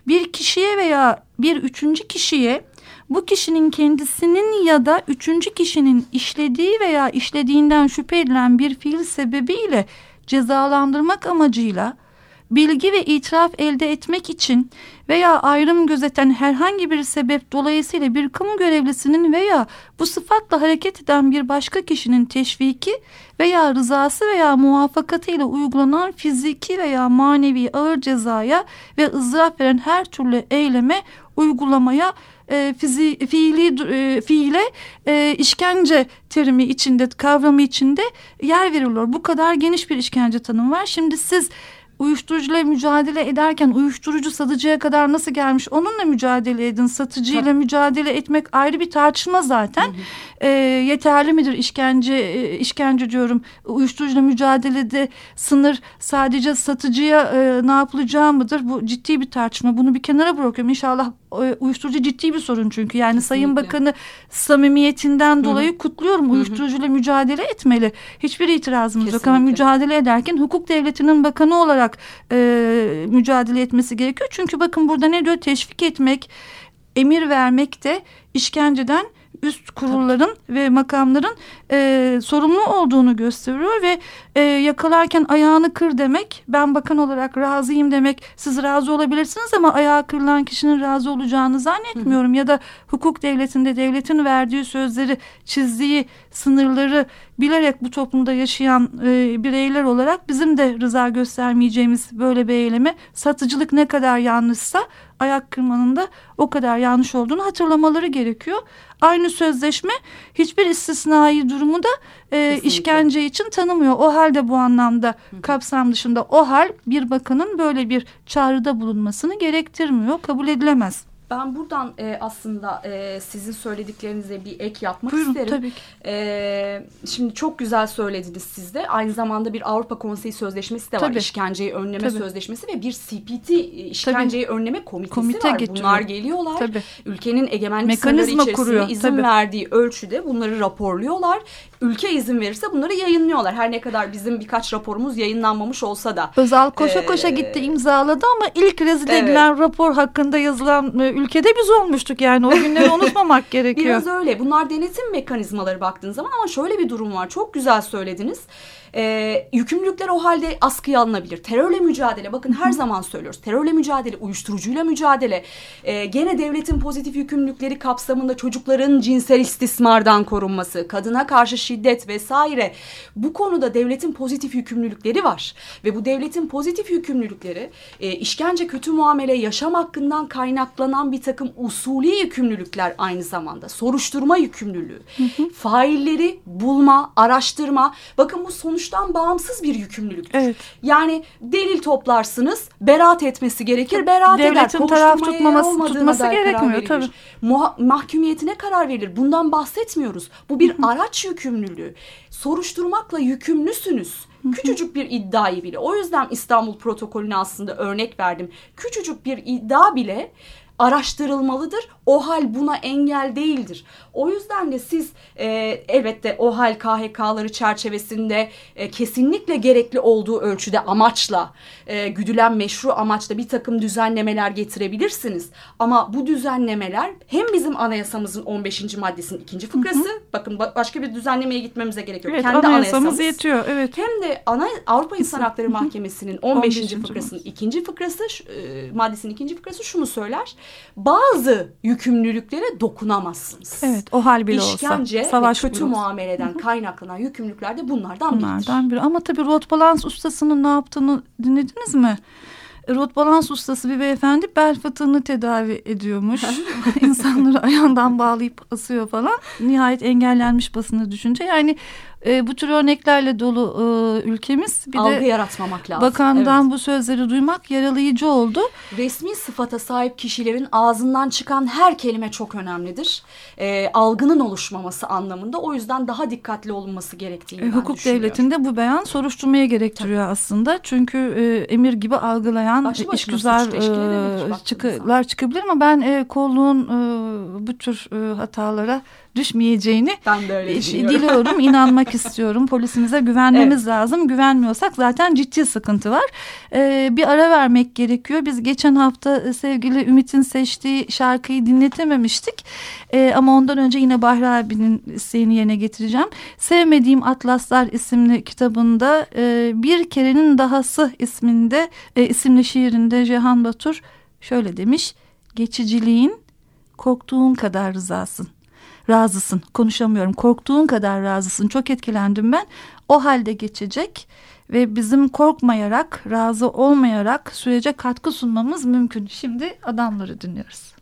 S2: bir kişiye veya bir üçüncü kişiye bu kişinin kendisinin ya da üçüncü kişinin işlediği veya işlediğinden şüphe edilen bir fiil sebebiyle cezalandırmak amacıyla bilgi ve itiraf elde etmek için veya ayrım gözeten herhangi bir sebep dolayısıyla bir kamu görevlisinin veya bu sıfatla hareket eden bir başka kişinin teşviki veya rızası veya muvaffakatıyla uygulanan fiziki veya manevi ağır cezaya ve ızdırap veren her türlü eyleme uygulamaya e, fizi, fiili e, fiile e, işkence terimi içinde kavramı içinde yer veriliyor. Bu kadar geniş bir işkence tanımı var. Şimdi siz uyuşturucuyla mücadele ederken uyuşturucu satıcıya kadar nasıl gelmiş onunla mücadele edin. Satıcıyla Tabii. mücadele etmek ayrı bir tartışma zaten. Hı hı. E, yeterli midir işkence e, işkence diyorum uyuşturucuyla mücadelede sınır sadece satıcıya e, ne yapılacağı mıdır? Bu ciddi bir tartışma. Bunu bir kenara bırakıyorum. İnşallah e, uyuşturucu ciddi bir sorun çünkü. Yani Kesinlikle. Sayın Bakanı samimiyetinden dolayı Hı-hı. kutluyorum. Uyuşturucuyla mücadele etmeli. Hiçbir itirazımız Kesinlikle. yok ama mücadele ederken hukuk devletinin bakanı olarak e, mücadele etmesi gerekiyor. Çünkü bakın burada ne diyor? Teşvik etmek, emir vermek de işkenceden üst kurulların Tabii. ve makamların e, sorumlu olduğunu gösteriyor ve e, yakalarken ayağını kır demek ben bakan olarak razıyım demek siz razı olabilirsiniz ama ayağı kırılan kişinin razı olacağını zannetmiyorum Hı. ya da hukuk devletinde devletin verdiği sözleri çizdiği sınırları bilerek bu toplumda yaşayan e, bireyler olarak bizim de rıza göstermeyeceğimiz böyle bir eyleme satıcılık ne kadar yanlışsa ayak kırmanın da o kadar yanlış olduğunu hatırlamaları gerekiyor. Aynı sözleşme hiçbir istisnai durumu da e, işkence için tanımıyor. O halde bu anlamda kapsam dışında o hal bir bakanın böyle bir çağrıda bulunmasını gerektirmiyor. Kabul edilemez.
S3: Ben buradan e, aslında e, sizin söylediklerinize bir ek yapmak Buyurun, isterim. Tabii ki. E, şimdi çok güzel söylediniz siz de. Aynı zamanda bir Avrupa Konseyi Sözleşmesi de var. Tabii. İşkenceyi önleme tabii. sözleşmesi ve bir CPT işkenceyi tabii. önleme komitesi Komite var. Getiriyor. Bunlar geliyorlar. Tabii. Ülkenin egemenlik Mekanizma sınırları içerisinde kuruyor. izin tabii. verdiği ölçüde bunları raporluyorlar. Ülke izin verirse bunları yayınlıyorlar. Her ne kadar bizim birkaç raporumuz yayınlanmamış olsa da.
S2: Özal koşa ee, koşa gitti imzaladı ama ilk rezil evet. edilen rapor hakkında yazılan e, ülkede biz olmuştuk yani o günleri unutmamak gerekiyor.
S3: Biraz öyle. Bunlar denetim mekanizmaları baktığın zaman ama şöyle bir durum var. Çok güzel söylediniz. E, yükümlülükler o halde askıya alınabilir. Terörle mücadele bakın her zaman söylüyoruz. Terörle mücadele, uyuşturucuyla mücadele. E, gene devletin pozitif yükümlülükleri kapsamında çocukların cinsel istismardan korunması, kadına karşı şiddet vesaire. Bu konuda devletin pozitif yükümlülükleri var. Ve bu devletin pozitif yükümlülükleri e, işkence, kötü muamele, yaşam hakkından kaynaklanan bir takım usulü yükümlülükler aynı zamanda. Soruşturma yükümlülüğü. Hı hı. Failleri bulma, araştırma. Bakın bu sonuç suçtan bağımsız bir yükümlülüktür.
S2: Evet.
S3: Yani delil toplarsınız, beraat etmesi gerekir, beraat eder.
S2: Devletin taraf tutmaması tutması gerekmiyor tabii.
S3: Muha- mahkumiyetine karar verilir. Bundan bahsetmiyoruz. Bu bir araç yükümlülüğü. Soruşturmakla yükümlüsünüz. Küçücük bir iddiayı bile. O yüzden İstanbul protokolüne aslında örnek verdim. Küçücük bir iddia bile araştırılmalıdır. O hal buna engel değildir. O yüzden de siz e, elbette o hal KHK'ları çerçevesinde e, kesinlikle gerekli olduğu ölçüde amaçla e, güdülen meşru amaçla bir takım düzenlemeler getirebilirsiniz. Ama bu düzenlemeler hem bizim anayasamızın 15. maddesinin ikinci fıkrası bakın ba- başka bir düzenlemeye gitmemize gerek yok.
S2: Evet,
S3: Kendi
S2: anayasamız
S3: anayasamız
S2: yetiyor. Evet.
S3: hem de ana Avrupa İnsan Hakları Mahkemesi'nin 15.
S2: 15.
S3: fıkrasının ikinci fıkrası e, maddesinin ikinci fıkrası şunu söyler. Bazı yükümlülüklere dokunamazsınız.
S2: Evet o hal bile
S3: İşkence
S2: olsa. Savaş
S3: ve
S2: bile
S3: kötü
S2: olsa.
S3: muameleden kaynaklanan yükümlülükler de bunlardan biridir.
S2: Bunlardan biri. Ama tabii rot balans ustasının ne yaptığını dinlediniz mi? Rot balans ustası bir beyefendi bel fıtığını tedavi ediyormuş. İnsanları ayağından bağlayıp asıyor falan. Nihayet engellenmiş basını düşünce. Yani e, bu tür örneklerle dolu e, ülkemiz. Bir
S3: Algı
S2: de
S3: yaratmamak lazım.
S2: bakandan bu sözleri duymak yaralayıcı oldu.
S3: Evet. Resmi sıfata sahip kişilerin ağzından çıkan her kelime çok önemlidir. E, algının oluşmaması anlamında. O yüzden daha dikkatli olunması gerektiğini
S2: E, hukuk devletinde bu beyan soruşturmaya gerektiriyor aslında. Çünkü e, emir gibi algılayan işgüzar e, çıkılar çıkabilir ama ben e, kolluğun e, bu tür e, hatalara düşmeyeceğini
S3: Ben de öyle
S2: e, diliyorum, inanmak istiyorum. Polisimize güvenmemiz lazım. Güvenmiyorsak zaten ciddi sıkıntı var. E, bir ara vermek gerekiyor. Biz geçen hafta e, sevgili Ümit'in seçtiği şarkıyı dinletememiştik. E, ama ondan önce yine Bahri abinin isteğini yerine getireceğim. Sevmediğim Atlaslar isimli kitabında e, Bir Kerenin Dahası isminde e, isimli şiirinde Cihan Batur şöyle demiş. Geçiciliğin korktuğun kadar rızasın. Razısın. Konuşamıyorum. Korktuğun kadar razısın. Çok etkilendim ben. O halde geçecek ve bizim korkmayarak, razı olmayarak sürece katkı sunmamız mümkün. Şimdi adamları dinliyoruz.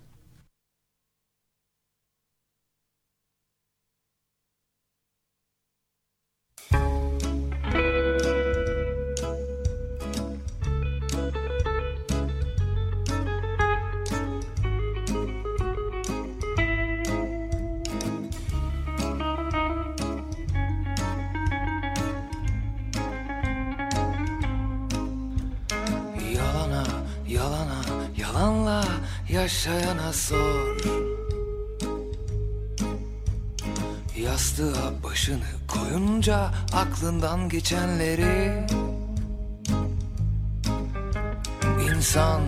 S4: Yaşayana sor. Yastığa başını koyunca aklından geçenleri. İnsan,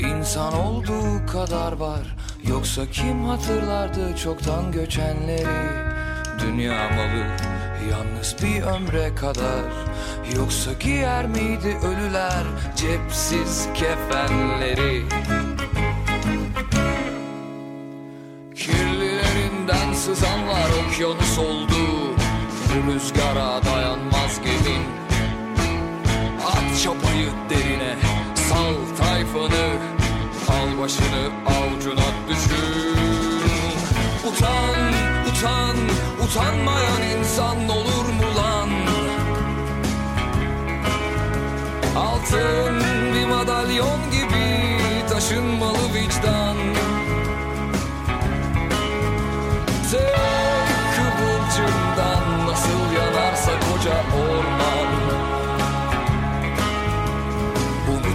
S4: insan olduğu kadar var. Yoksa kim hatırlardı çoktan göçenleri? Dünya malı yalnız bir ömre kadar. Yoksa giyer miydi ölüler cepsiz kefenleri Kirlilerinden sızanlar okyanus oldu. Bu rüzgara dayanmaz gemin. At çapayı derine Sal tayfanı. Al başını avucuna düşün. Utan, utan, utanmayan insan olur mu lan? Altın bir madalyon gibi taşınmalı vicdan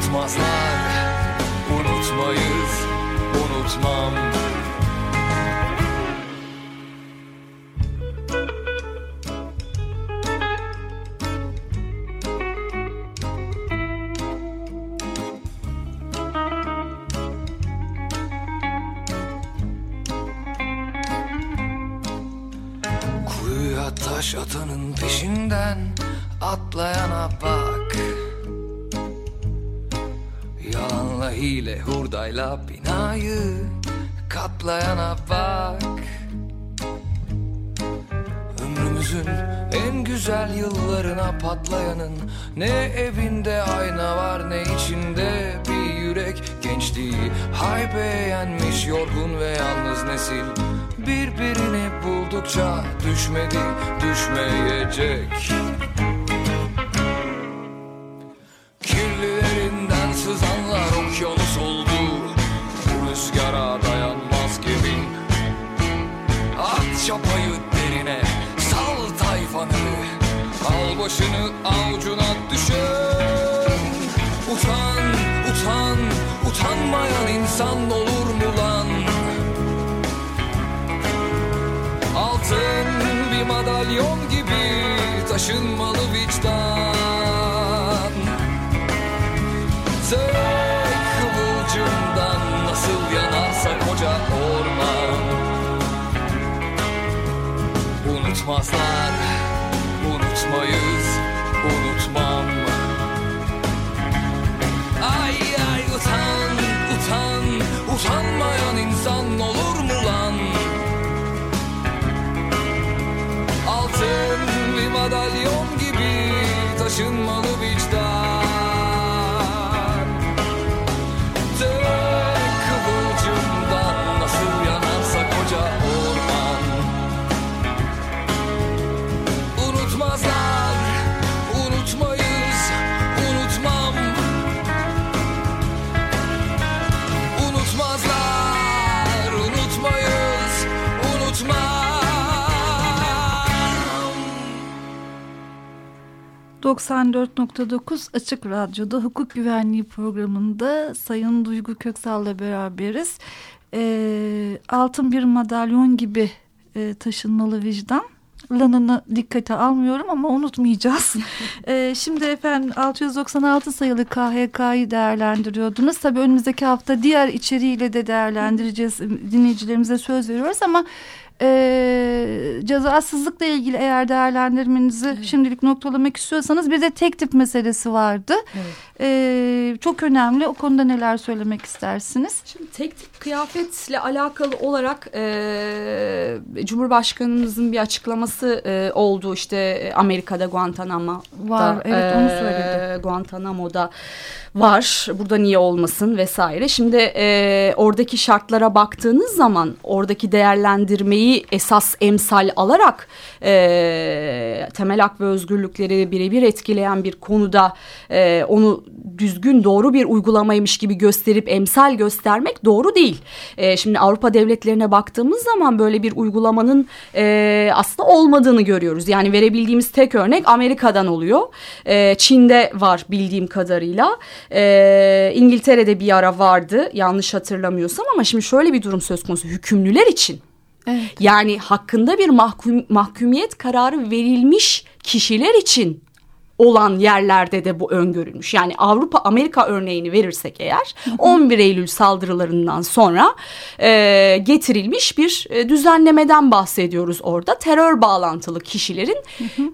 S4: Unutmazlar, unutmayız, unutmam katlayana bak Ömrümüzün en güzel yıllarına patlayanın Ne evinde ayna var ne içinde bir yürek Gençliği. Haybe yenmiş yorgun ve yalnız nesil Birbirini buldukça düşmedi düşmeyecek insan olur mu lan? Altın bir madalyon gibi taşınmalı
S2: 94.9 Açık Radyo'da hukuk güvenliği programında Sayın Duygu Köksal'la beraberiz. Ee, altın bir madalyon gibi e, taşınmalı vicdan. Lanını dikkate almıyorum ama unutmayacağız. Ee, şimdi efendim 696 sayılı KHK'yı değerlendiriyordunuz. Tabii önümüzdeki hafta diğer içeriğiyle de değerlendireceğiz. Dinleyicilerimize söz veriyoruz ama e, cezasızlıkla ilgili eğer değerlendirmenizi şimdilik noktalamak istiyorsanız bir de tek tip meselesi vardı.
S3: Evet.
S2: E, çok önemli. O konuda neler söylemek istersiniz?
S3: Şimdi tek tip kıyafetle alakalı olarak e, Cumhurbaşkanımızın bir açıklaması e, oldu işte e, Amerika'da Guantanamo
S2: Var, evet, onu söyledi.
S3: Guantanamo'da var. Burada niye olmasın vesaire. Şimdi e, oradaki şartlara baktığınız zaman oradaki değerlendirmeyi esas emsal alarak e, temel hak ve özgürlükleri birebir etkileyen bir konuda e, onu düzgün doğru bir uygulamaymış gibi gösterip emsal göstermek doğru değil. E, şimdi Avrupa devletlerine baktığımız zaman böyle bir uygulamanın e, aslında olmadığını görüyoruz. Yani verebildiğimiz tek örnek Amerika'dan oluyor. E, Çin'de var bildiğim kadarıyla. E, İngiltere'de bir ara vardı yanlış hatırlamıyorsam ama şimdi şöyle bir durum söz konusu hükümlüler için.
S2: Evet.
S3: Yani hakkında bir mahkum, mahkumiyet kararı verilmiş kişiler için olan yerlerde de bu öngörülmüş. Yani Avrupa Amerika örneğini verirsek eğer 11 Eylül saldırılarından sonra e, getirilmiş bir e, düzenlemeden bahsediyoruz orada. Terör bağlantılı kişilerin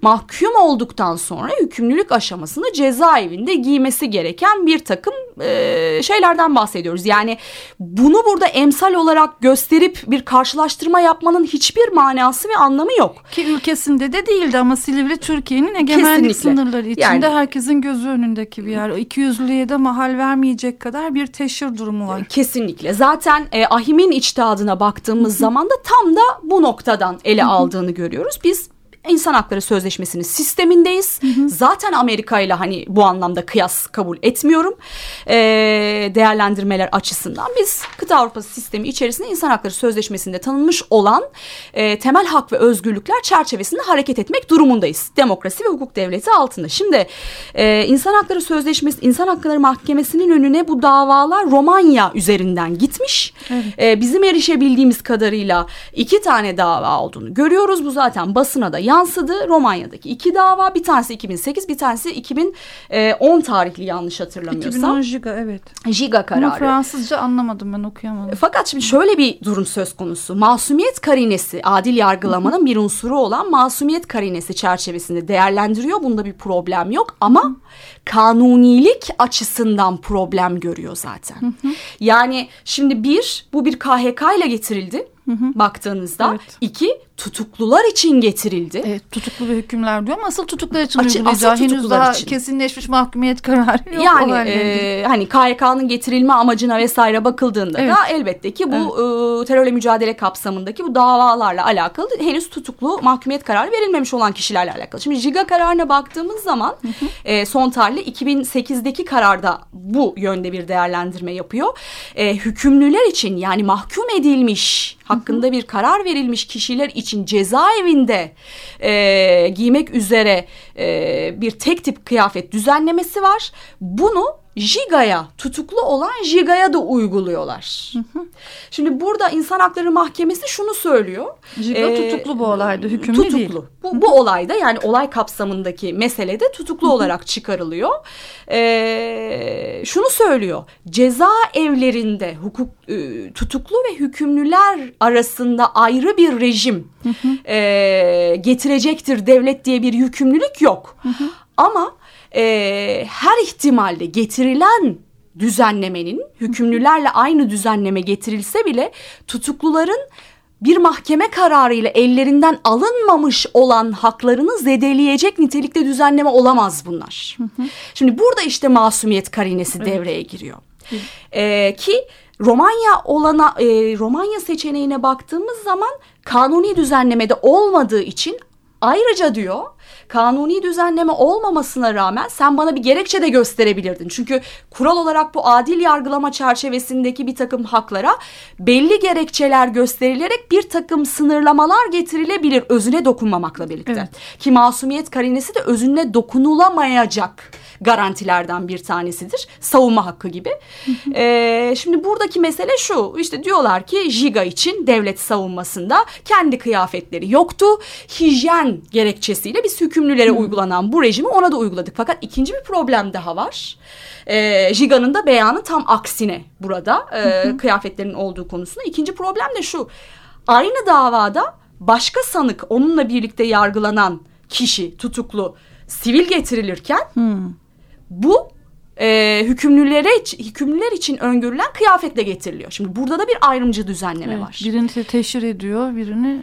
S3: mahkum olduktan sonra hükümlülük aşamasında cezaevinde giymesi gereken bir takım e, şeylerden bahsediyoruz. Yani bunu burada emsal olarak gösterip bir karşılaştırma yapmanın hiçbir manası ve anlamı yok.
S2: Ki ülkesinde de değildi ama Silivri Türkiye'nin egemenlik
S3: Kesinlikle.
S2: Sınırları içinde
S3: Yani-
S2: herkesin gözü önündeki bir yer. O 200'lüye de mahal vermeyecek kadar bir teşhir durumu var.
S3: Kesinlikle. Zaten e, Ahim'in içtihadına baktığımız zaman da tam da bu noktadan ele aldığını görüyoruz. Biz İnsan Hakları Sözleşmesi'nin sistemindeyiz. Zaten Amerika ile hani bu anlamda kıyas kabul etmiyorum. E, değerlendirmeler açısından biz kıta Avrupası sistemi içerisinde İnsan Hakları Sözleşmesi'nde tanınmış olan e, temel hak ve özgürlükler çerçevesinde hareket etmek durumundayız. Demokrasi ve hukuk devleti altında. Şimdi e, İnsan Hakları Sözleşmesi, İnsan Hakları Mahkemesi'nin önüne bu davalar Romanya üzerinden gitmiş. E, bizim erişebildiğimiz kadarıyla iki tane dava olduğunu görüyoruz. Bu zaten basına da yansıdı. Romanya'daki iki dava bir tanesi 2008 bir tanesi 2010 tarihli yanlış hatırlamıyorsam.
S2: 2010 giga evet. Ama
S3: kararı.
S2: Fransızca anlamadım ben okuyamadım.
S3: Fakat şimdi şöyle bir durum söz konusu. Masumiyet karinesi adil yargılamanın bir unsuru olan masumiyet karinesi çerçevesinde değerlendiriyor. Bunda bir problem yok ama kanunilik açısından problem görüyor zaten. Yani şimdi bir bu bir KHK ile getirildi baktığınızda.
S2: Evet.
S3: iki tutuklular için getirildi.
S2: Evet tutuklu ve hükümler diyor ama asıl tutuklar için
S3: Açı-
S2: uygulayacağı
S3: asıl
S2: henüz daha
S3: için.
S2: kesinleşmiş mahkumiyet kararı yok.
S3: Yani e, hani KHK'nın getirilme amacına vesaire bakıldığında
S2: Evet.
S3: da elbette ki bu e, terörle mücadele kapsamındaki bu davalarla alakalı henüz tutuklu mahkumiyet kararı verilmemiş olan kişilerle alakalı. Şimdi JIGA kararına baktığımız zaman e, son tarihli 2008'deki kararda bu yönde bir değerlendirme yapıyor. E, hükümlüler için yani mahkum edilmiş hakkında bir karar verilmiş kişiler için cezaevinde e, giymek üzere e, bir tek tip kıyafet düzenlemesi var. Bunu Jiga'ya tutuklu olan Jiga'ya da uyguluyorlar. Şimdi burada İnsan Hakları Mahkemesi şunu söylüyor.
S2: Jiga
S3: Ee,
S2: tutuklu bu olayda hükümlü
S3: tutuklu.
S2: değil.
S3: Bu, bu olayda yani olay kapsamındaki meselede tutuklu olarak çıkarılıyor. Ee, şunu söylüyor. Ceza evlerinde hukuk e, tutuklu ve hükümlüler arasında ayrı bir rejim e, getirecektir devlet diye bir yükümlülük yok. Ama e, her ihtimalde getirilen düzenlemenin hükümlülerle aynı düzenleme getirilse bile tutukluların bir mahkeme kararıyla ellerinden alınmamış olan haklarını zedeleyecek nitelikte düzenleme olamaz bunlar. Şimdi burada işte masumiyet karinesi devreye giriyor. Ee, ki Romanya olana e, Romanya seçeneğine baktığımız zaman kanuni düzenlemede olmadığı için ayrıca diyor kanuni düzenleme olmamasına rağmen sen bana bir gerekçe de gösterebilirdin. Çünkü kural olarak bu adil yargılama çerçevesindeki bir takım haklara belli gerekçeler gösterilerek bir takım sınırlamalar getirilebilir özüne dokunmamakla birlikte.
S2: Evet.
S3: Ki masumiyet karinesi de özüne dokunulamayacak garantilerden bir tanesidir. Savunma hakkı gibi. Ee, şimdi buradaki mesele şu. işte diyorlar ki Jiga için devlet savunmasında kendi kıyafetleri yoktu. Hijyen gerekçesiyle biz hükümlülere uygulanan bu rejimi ona da uyguladık. Fakat ikinci bir problem daha var. Ee, Jiga'nın da beyanı tam aksine burada e, kıyafetlerin olduğu konusunda. İkinci problem de şu. Aynı davada başka sanık onunla birlikte yargılanan kişi tutuklu sivil getirilirken bu e, hükümlülere hükümlüler için öngörülen kıyafetle getiriliyor. Şimdi burada da bir ayrımcı düzenleme
S2: Evet,
S3: var.
S2: birini te- teşhir ediyor, birini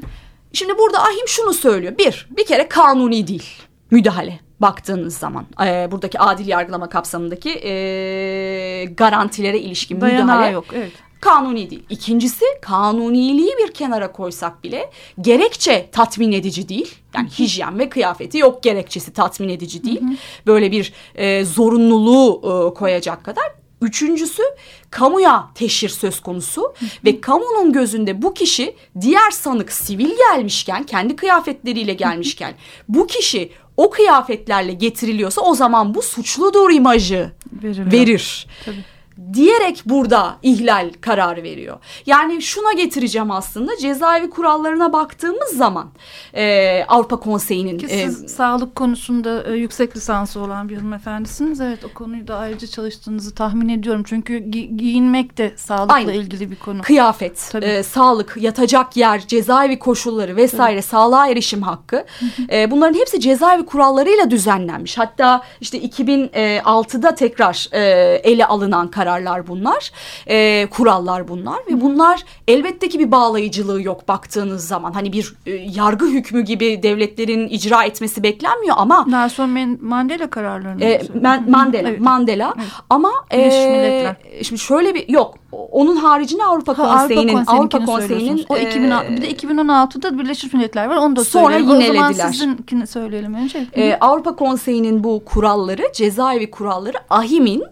S3: Şimdi burada ahim şunu söylüyor. Bir, bir kere kanuni değil müdahale baktığınız zaman. E, buradaki adil yargılama kapsamındaki e, garantilere ilişkin
S2: dayanağı
S3: müdahale
S2: yok. Evet.
S3: Kanuni değil. İkincisi kanuniliği bir kenara koysak bile gerekçe tatmin edici değil. Yani hijyen ve kıyafeti yok gerekçesi tatmin edici değil. Böyle bir e, zorunluluğu e, koyacak kadar. Üçüncüsü kamuya teşhir söz konusu ve kamunun gözünde bu kişi diğer sanık sivil gelmişken kendi kıyafetleriyle gelmişken bu kişi o kıyafetlerle getiriliyorsa o zaman bu suçludur imajı
S2: Veriliyor.
S3: verir.
S2: Tabii.
S3: Diyerek burada ihlal kararı veriyor. Yani şuna getireceğim aslında cezaevi kurallarına baktığımız zaman e, Avrupa Konseyi'nin
S2: Ki
S3: e,
S2: siz sağlık konusunda e, yüksek lisansı olan bir hanımefendisiniz. Evet o konuyu da ayrıca çalıştığınızı tahmin ediyorum. Çünkü gi- giyinmek de sağlıkla
S3: Aynen.
S2: ilgili bir konu.
S3: kıyafet,
S2: Tabii.
S3: e, sağlık, yatacak yer, cezaevi koşulları vesaire, sağlığa erişim hakkı. e, bunların hepsi cezaevi kurallarıyla düzenlenmiş. Hatta işte 2006'da tekrar e, ele alınan kararlar bunlar, e, kurallar bunlar ve bunlar elbette ki bir bağlayıcılığı yok baktığınız zaman. Hani bir e, yargı hükmü gibi devletlerin icra etmesi beklenmiyor ama
S2: Nelson Man- Mandela kararlarını.
S3: e, Man- Mandela,
S2: Evet.
S3: Mandela
S2: Evet.
S3: ama e, şimdi şöyle bir yok. Onun haricinde Avrupa
S2: Ha,
S3: Konseyi'nin
S2: Avrupa
S3: Avrupa
S2: Konseyi'nin o
S3: e,
S2: 2006 bir de 2016'da Birleşmiş Milletler var. Onu da
S3: Sonra
S2: söyleyelim. O zaman
S3: yinelediler.
S2: sizinkini söyleyelim önce.
S3: e, Avrupa Konseyi'nin bu kuralları, cezaevi kuralları AHİM'in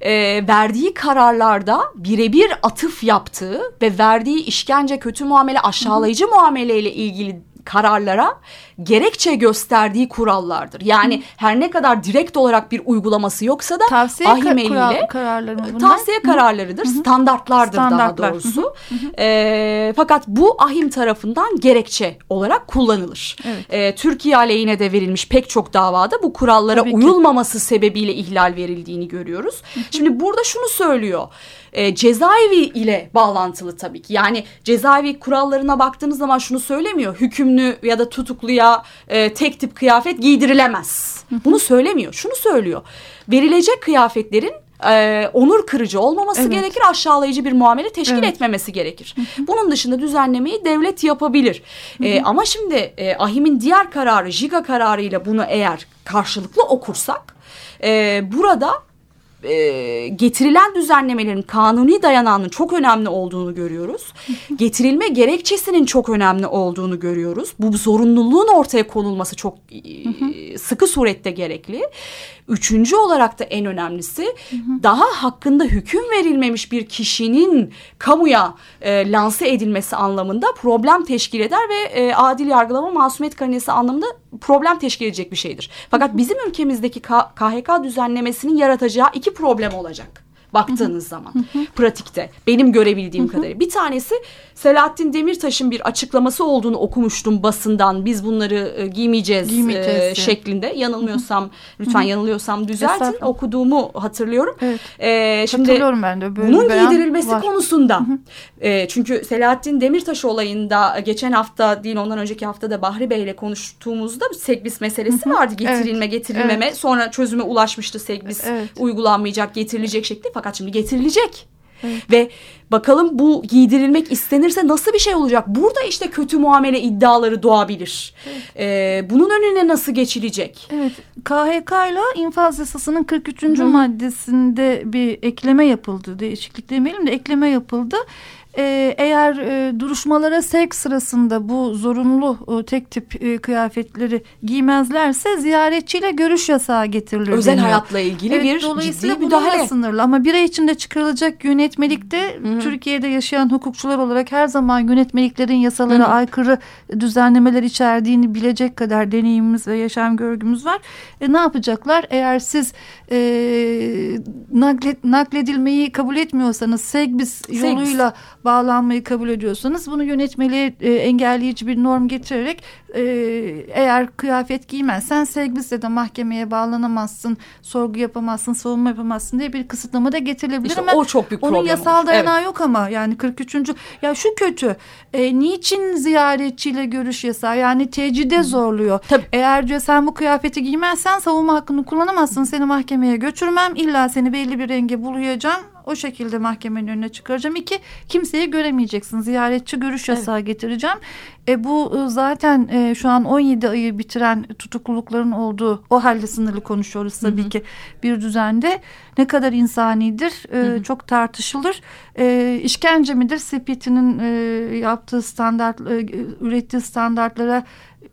S3: e, verdiği kararlarda birebir atıf yaptığı ve verdiği işkence, kötü muamele, aşağılayıcı muameleyle ilgili kararlara gerekçe gösterdiği kurallardır. Yani her ne kadar direkt olarak bir uygulaması yoksa da
S2: Tavsiye
S3: ahim
S2: ka-
S3: eliyle
S2: kural- kararları bunlar?
S3: tavsiye kararlarıdır, standartlardır
S2: Standartlar.
S3: daha doğrusu. Ee, fakat bu ahim tarafından gerekçe olarak kullanılır.
S2: Evet.
S3: Ee, Türkiye aleyhine de verilmiş pek çok davada bu kurallara
S2: Tabii ki.
S3: uyulmaması sebebiyle ihlal verildiğini görüyoruz. Şimdi burada şunu söylüyor. Ee, cezaevi ile bağlantılı tabii ki. Yani cezaevi kurallarına baktığınız zaman şunu söylemiyor. Hükümlü ya da tutukluya e, tek tip kıyafet giydirilemez. Bunu söylemiyor. Şunu söylüyor. Verilecek kıyafetlerin e, onur kırıcı olmaması
S2: Evet.
S3: gerekir, aşağılayıcı bir muamele teşkil
S2: Evet.
S3: etmemesi gerekir. Bunun dışında düzenlemeyi devlet yapabilir. E, ama şimdi e, Ahim'in diğer kararı, JIGA kararıyla bunu eğer karşılıklı okursak, e, burada e, getirilen düzenlemelerin kanuni dayanağının çok önemli olduğunu görüyoruz. Getirilme gerekçesinin çok önemli olduğunu görüyoruz. Bu zorunluluğun ortaya konulması çok e, sıkı surette gerekli. Üçüncü olarak da en önemlisi daha hakkında hüküm verilmemiş bir kişinin kamuya e, lanse edilmesi anlamında problem teşkil eder ve e, adil yargılama masumiyet karinesi anlamında problem teşkil edecek bir şeydir. Fakat bizim ülkemizdeki KHK düzenlemesinin yaratacağı iki problem olacak baktığınız zaman pratikte benim görebildiğim kadarıyla. Bir tanesi Selahattin Demirtaş'ın bir açıklaması olduğunu okumuştum basından. Biz bunları e, giymeyeceğiz, giymeyeceğiz e, şeklinde. Yanılmıyorsam lütfen yanılıyorsam düzeltin. Okuduğumu hatırlıyorum.
S2: Evet. E, şimdi Hatırlıyorum ben de.
S3: Böyle bunun giydirilmesi var. konusunda. E, çünkü Selahattin Demirtaş olayında geçen hafta değil ondan önceki hafta da Bahri Bey ile konuştuğumuzda Segbis meselesi vardı. Getirilme evet. getirilmeme evet. sonra çözüme ulaşmıştı Segbis evet. uygulanmayacak getirilecek şekli fakat şimdi getirilecek. Evet. Ve bakalım bu giydirilmek istenirse nasıl bir şey olacak? Burada işte kötü muamele iddiaları doğabilir. Evet. Ee, bunun önüne nasıl geçilecek?
S2: Evet. KHK ile infaz yasasının 43. Hı. maddesinde bir ekleme yapıldı. Değişiklik demeyelim de ekleme yapıldı e, eğer e, duruşmalara sevk sırasında bu zorunlu e, tek tip e, kıyafetleri giymezlerse ziyaretçiyle görüş yasağı getirilir.
S3: Özel deniyor. hayatla ilgili evet, bir dolayısıyla ciddi müdahale.
S2: sınırlı ama birey içinde çıkarılacak yönetmelikte Hı -hı. Türkiye'de yaşayan hukukçular olarak her zaman yönetmeliklerin yasalara Hı -hı. aykırı düzenlemeler içerdiğini bilecek kadar deneyimimiz ve yaşam görgümüz var. E, ne yapacaklar? Eğer siz e, naklet, nakledilmeyi kabul etmiyorsanız Segbis yoluyla bağlanmayı kabul ediyorsanız bunu yönetmeliğe e, engelleyici bir norm getirerek e, eğer kıyafet giymezsen sevgilisi de mahkemeye bağlanamazsın, sorgu yapamazsın, savunma yapamazsın diye bir kısıtlama da getirilebilir.
S3: İşte ama o çok büyük
S2: onun yasal olur. dayanağı evet. yok ama yani 43. Ya şu kötü. E, niçin ziyaretçiyle görüş yasağı? Yani tecide zorluyor. Tabii. Eğer diyor sen bu kıyafeti giymezsen savunma hakkını kullanamazsın. Seni mahkemeye götürmem. İlla seni belli bir renge bulayacağım o şekilde mahkemenin önüne çıkaracağım. İki kimseyi göremeyeceksin. Ziyaretçi görüş yasağı evet. getireceğim. E, bu e, zaten e, şu an 17 ayı bitiren tutuklulukların olduğu o halde sınırlı konuşuyoruz tabii hı hı. ki bir düzende. Ne kadar insanidir e, hı hı. çok tartışılır. E, işkence midir? CPT'nin e, yaptığı standart, e, ürettiği standartlara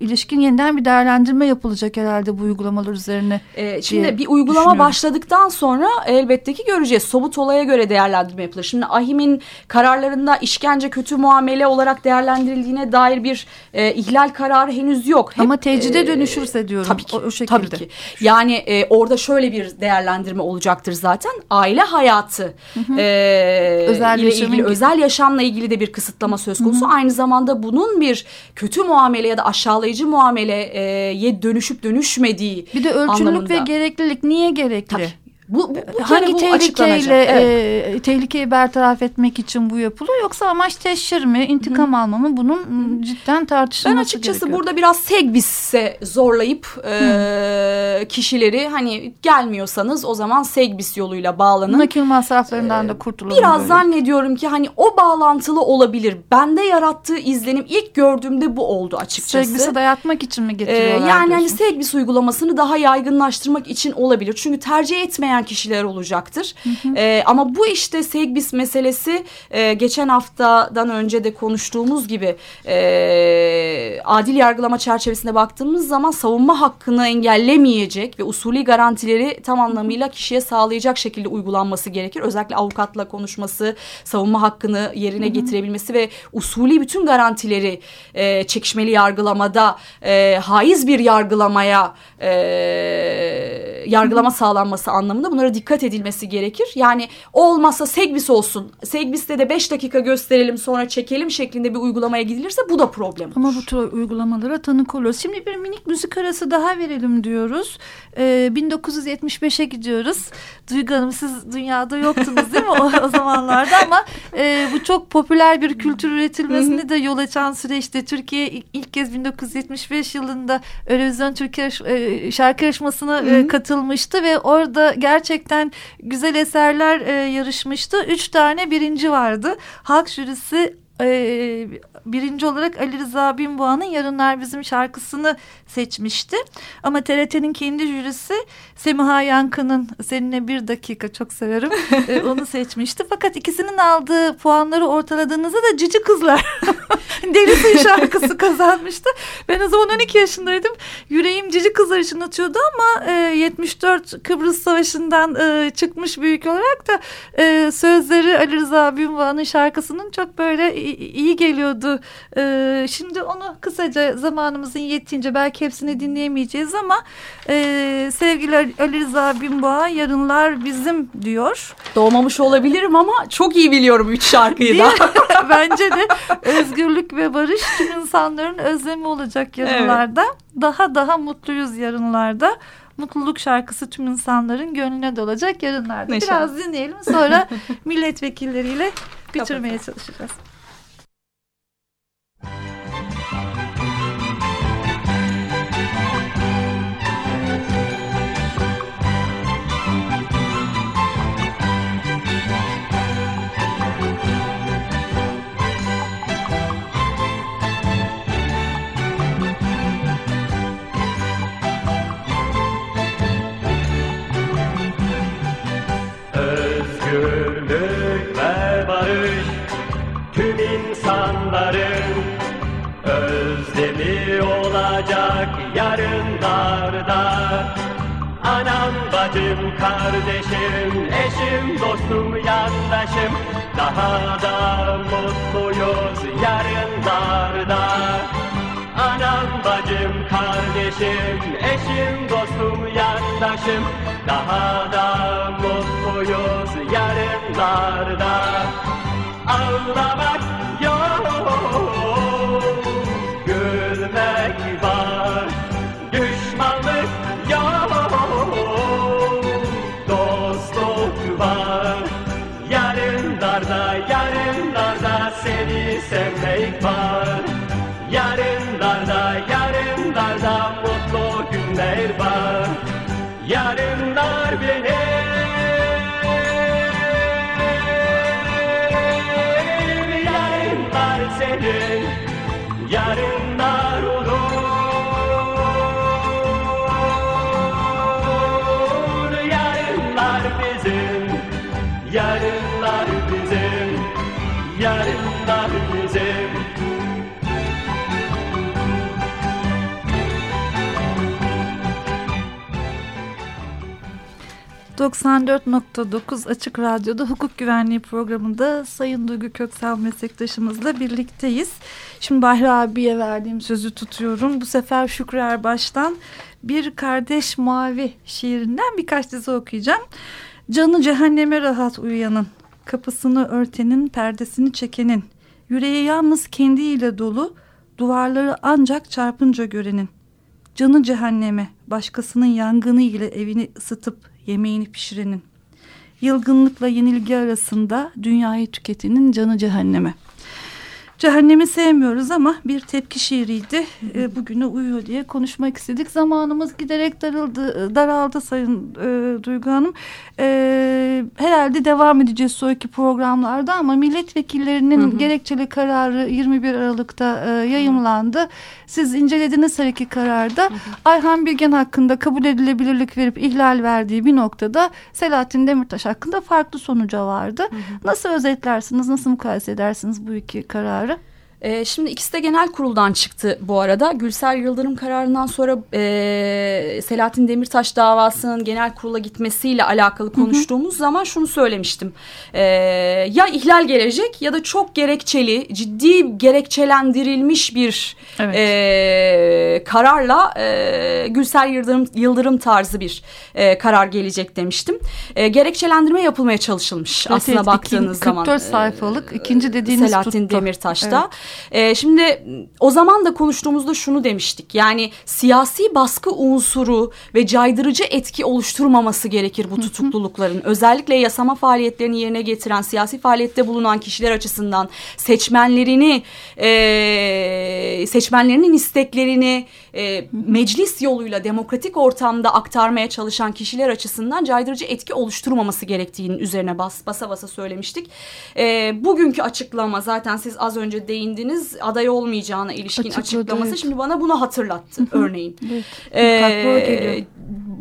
S2: ilişkin yeniden bir değerlendirme yapılacak herhalde bu uygulamalar üzerine.
S3: Ee, şimdi bir uygulama başladıktan sonra elbette ki göreceğiz. Somut olaya göre değerlendirme yapılır. Şimdi AHİM'in kararlarında işkence kötü muamele olarak değerlendirildiğine dair bir e, ihlal kararı henüz yok.
S2: Hep, Ama tecide e, dönüşürse diyorum.
S3: Tabii ki. O, o şekilde. Tabii ki. Yani e, orada şöyle bir değerlendirme olacaktır zaten. Aile hayatı hı hı. E, özel ile ilgili gibi. özel yaşamla ilgili de bir kısıtlama söz konusu. Hı hı. Aynı zamanda bunun bir kötü muamele ya da aşağılayıcı muameleye dönüşüp dönüşmediği
S2: Bir de ölçülülük anlamında. ve gereklilik niye gerekli? Tabii.
S3: Bu, bu, bu hangi bu tehlikeyle
S2: evet. e, tehlikeyi bertaraf etmek için bu yapılıyor yoksa amaç teşhir mi intikam Hı. alma mı bunun cidden tartışılması
S3: Ben açıkçası gerekiyor. burada biraz Segbis'e zorlayıp e, kişileri hani gelmiyorsanız o zaman Segbis yoluyla bağlanın.
S2: Nakil masraflarından ee, da kurtulalım.
S3: Biraz böyle. zannediyorum ki hani o bağlantılı olabilir. Bende yarattığı izlenim ilk gördüğümde bu oldu açıkçası.
S2: Segbis'e dayatmak için mi getiriyorlar?
S3: Ee, yani hani Segbis uygulamasını daha yaygınlaştırmak için olabilir. Çünkü tercih etmeyen olmayan kişiler olacaktır. Hı hı. E, ama bu işte Segbis meselesi e, geçen haftadan önce de konuştuğumuz gibi e, adil yargılama çerçevesinde baktığımız zaman savunma hakkını engellemeyecek ve usulü garantileri tam anlamıyla kişiye sağlayacak şekilde uygulanması gerekir. Özellikle avukatla konuşması, savunma hakkını yerine hı hı. getirebilmesi ve usulü bütün garantileri e, çekişmeli yargılamada e, haiz bir yargılamaya e, yargılama sağlanması anlamında bunlara dikkat edilmesi gerekir. Yani o olmazsa Segbis olsun. Segbis'te de 5 dakika gösterelim sonra çekelim şeklinde bir uygulamaya gidilirse bu da problem olur.
S2: Ama bu tür uygulamalara tanık oluyoruz. Şimdi bir minik müzik arası daha verelim diyoruz. Ee, 1975'e gidiyoruz. Duygu Hanım siz dünyada yoktunuz değil mi o, o zamanlarda ama e, bu çok popüler bir kültür üretilmesini de yol açan süreçte Türkiye ilk kez 1975 yılında Eurovision Türkiye e, şarkı yarışmasına e, katılmıştı ve orada gerçekten güzel eserler e, yarışmıştı. Üç tane birinci vardı. Halk jürisi e, birinci olarak Ali Rıza Binboğa'nın Yarınlar Bizim şarkısını seçmişti. Ama TRT'nin kendi jürisi Semiha Yankı'nın Seninle Bir Dakika çok severim e, onu seçmişti. Fakat ikisinin aldığı puanları ortaladığınızda da Cici Kızlar Delisin şarkısı kazanmıştı. Ben o zaman 12 yaşındaydım. Yüreğim Cici Kızlar için atıyordu ama e, 74 Kıbrıs Savaşı'ndan e, çıkmış büyük olarak da e, sözleri Ali Rıza Binboğa'nın şarkısının çok böyle iyi geliyordu. E, şimdi onu kısaca zamanımızın yettiğince belki hepsini dinleyemeyeceğiz ama e, sevgili Ali Rıza Binboğa yarınlar bizim diyor.
S3: Doğmamış olabilirim ama çok iyi biliyorum üç şarkıyı da.
S2: Bence de özgürlük ve barış tüm insanların özlemi olacak yarınlarda. Evet. Daha daha mutluyuz yarınlarda. Mutluluk şarkısı tüm insanların gönlüne dolacak yarınlarda. Neşe. Biraz dinleyelim sonra milletvekilleriyle bitirmeye çalışacağız.
S5: Bacım, kardeşim, eşim, dostum, yandaşım. Daha da mutluyuz yarınlarda Anam, bacım, kardeşim, eşim, dostum, yandaşım. Daha da mutluyuz yarınlarda Ağlamak Yarınlar
S2: 94.9 Açık Radyo'da hukuk güvenliği programında Sayın Duygu Köksal meslektaşımızla birlikteyiz. Şimdi Bahri abiye verdiğim sözü tutuyorum. Bu sefer Şükrü Erbaş'tan Bir Kardeş Mavi şiirinden birkaç dizi okuyacağım. Canı cehenneme rahat uyuyanın, kapısını örtenin, perdesini çekenin, yüreği yalnız kendiyle dolu, duvarları ancak çarpınca görenin. Canı cehenneme, başkasının yangını ile evini ısıtıp yemeğini pişirenin. Yılgınlıkla yenilgi arasında dünyayı tüketenin canı cehenneme. Cehennemi sevmiyoruz ama bir tepki şiiriydi. E, bugüne uyuyor diye konuşmak istedik. Zamanımız giderek daraldı, daraldı Sayın e, Duygu Hanım. E, herhalde devam edeceğiz sonraki programlarda ama milletvekillerinin hı hı. gerekçeli kararı 21 Aralık'ta e, yayımlandı. Siz incelediniz her iki kararda. Hı hı. Ayhan Bilgen hakkında kabul edilebilirlik verip ihlal verdiği bir noktada Selahattin Demirtaş hakkında farklı sonuca vardı. Hı hı. Nasıl özetlersiniz, nasıl mukayese edersiniz bu iki kararı?
S3: E, şimdi ikisi de genel kuruldan çıktı bu arada. Gülser Yıldırım kararından sonra e, Selahattin Demirtaş davasının genel kurula gitmesiyle alakalı konuştuğumuz hı hı. zaman şunu söylemiştim. E, ya ihlal gelecek ya da çok gerekçeli, ciddi gerekçelendirilmiş bir evet. e, kararla e, Gülser Yıldırım, Yıldırım tarzı bir e, karar gelecek demiştim. E, gerekçelendirme yapılmaya çalışılmış evet, aslına evet, baktığınız
S2: 44 zaman. 44 sayfalık ikinci dediğiniz
S3: Selahattin tuttu. Demirtaş'ta. Evet. E, şimdi o zaman da konuştuğumuzda şunu demiştik. Yani siyasi baskı unsuru ve caydırıcı etki oluşturmaması gerekir bu tutuklulukların. Özellikle yasama faaliyetlerini yerine getiren, siyasi faaliyette bulunan kişiler açısından seçmenlerini, e, seçmenlerinin isteklerini e, meclis yoluyla demokratik ortamda aktarmaya çalışan kişiler açısından caydırıcı etki oluşturmaması gerektiğinin üzerine bas, basa basa söylemiştik. E, bugünkü açıklama zaten siz az önce değindiniz aday olmayacağına ilişkin
S2: Açıkladı,
S3: açıklaması
S2: evet.
S3: şimdi bana bunu hatırlattı örneğin.
S2: Evet.
S3: Ee,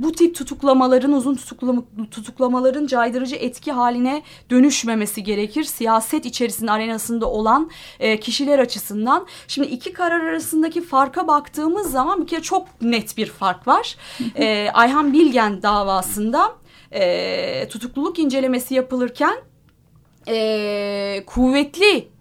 S3: bu tip tutuklamaların uzun tutuklama, tutuklamaların caydırıcı etki haline dönüşmemesi gerekir. Siyaset içerisinde arenasında olan e, kişiler açısından. Şimdi iki karar arasındaki farka baktığımız zaman bir kere çok net bir fark var. Ee, Ayhan Bilgen davasında e, tutukluluk incelemesi yapılırken e, kuvvetli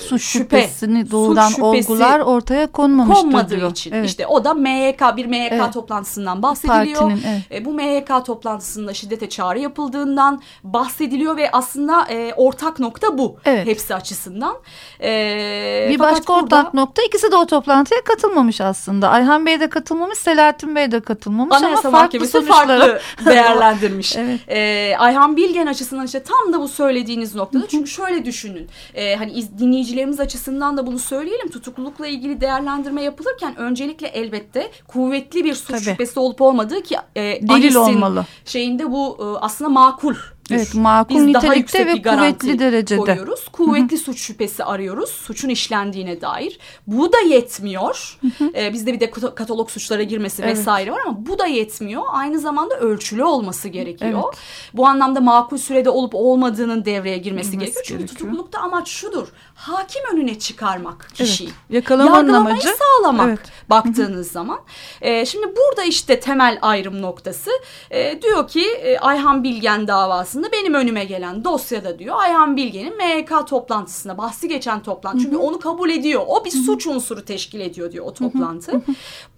S2: Suç
S3: şüphe,
S2: şüphesini doğuran
S3: suç şüphesi
S2: olgular ortaya konmamıştır
S3: konmadığı
S2: diyor.
S3: için
S2: Evet.
S3: işte o da MYK bir MYK
S2: Evet.
S3: toplantısından bahsediliyor.
S2: Partinin, evet.
S3: E, bu MYK toplantısında şiddete çağrı yapıldığından bahsediliyor ve aslında e, ortak nokta bu
S2: Evet.
S3: hepsi açısından. E,
S2: Bir başka
S3: burada-
S2: ortak nokta ikisi de o toplantıya katılmamış aslında. Ayhan Bey de katılmamış, Selahattin Bey de katılmamış
S3: Anayasa
S2: ama farklı sonuçları.
S3: farklı değerlendirmiş.
S2: Evet.
S3: Ee, Ayhan Bilgen açısından işte tam da bu söylediğiniz noktada. Çünkü şöyle düşünün. Ee, hani iz- dinleyicilerimiz açısından da bunu söyleyelim. Tutuklulukla ilgili değerlendirme yapılırken öncelikle elbette kuvvetli bir suç
S2: Tabii.
S3: şüphesi olup olmadığı ki e,
S2: Delil olmalı.
S3: şeyinde bu e, aslında makul.
S2: Evet, makul
S3: Biz daha
S2: nitelikte
S3: yüksek
S2: ve kuvvetli derecede.
S3: koyuyoruz. Kuvvetli suç şüphesi arıyoruz. Suçun işlendiğine dair. Bu da yetmiyor. Ee, bizde bir de katalog suçlara girmesi
S2: Evet.
S3: vesaire var ama bu da yetmiyor. Aynı zamanda ölçülü olması gerekiyor.
S2: Evet.
S3: Bu anlamda makul sürede olup olmadığının devreye girmesi
S2: Girmesi
S3: gerekiyor. Çünkü
S2: gerekiyor.
S3: tutuklulukta amaç şudur. Hakim önüne çıkarmak kişiyi.
S2: Evet. Yakalamanın
S3: Yargılamayı
S2: amacı
S3: sağlamak
S2: Evet.
S3: baktığınız zaman. Ee, şimdi burada işte temel ayrım noktası. Ee, diyor ki e, Ayhan Bilgen davasında benim önüme gelen dosyada diyor Ayhan Bilgen'in MYK toplantısına bahsi geçen toplantı. Çünkü onu kabul ediyor. O bir suç unsuru teşkil ediyor diyor o toplantı.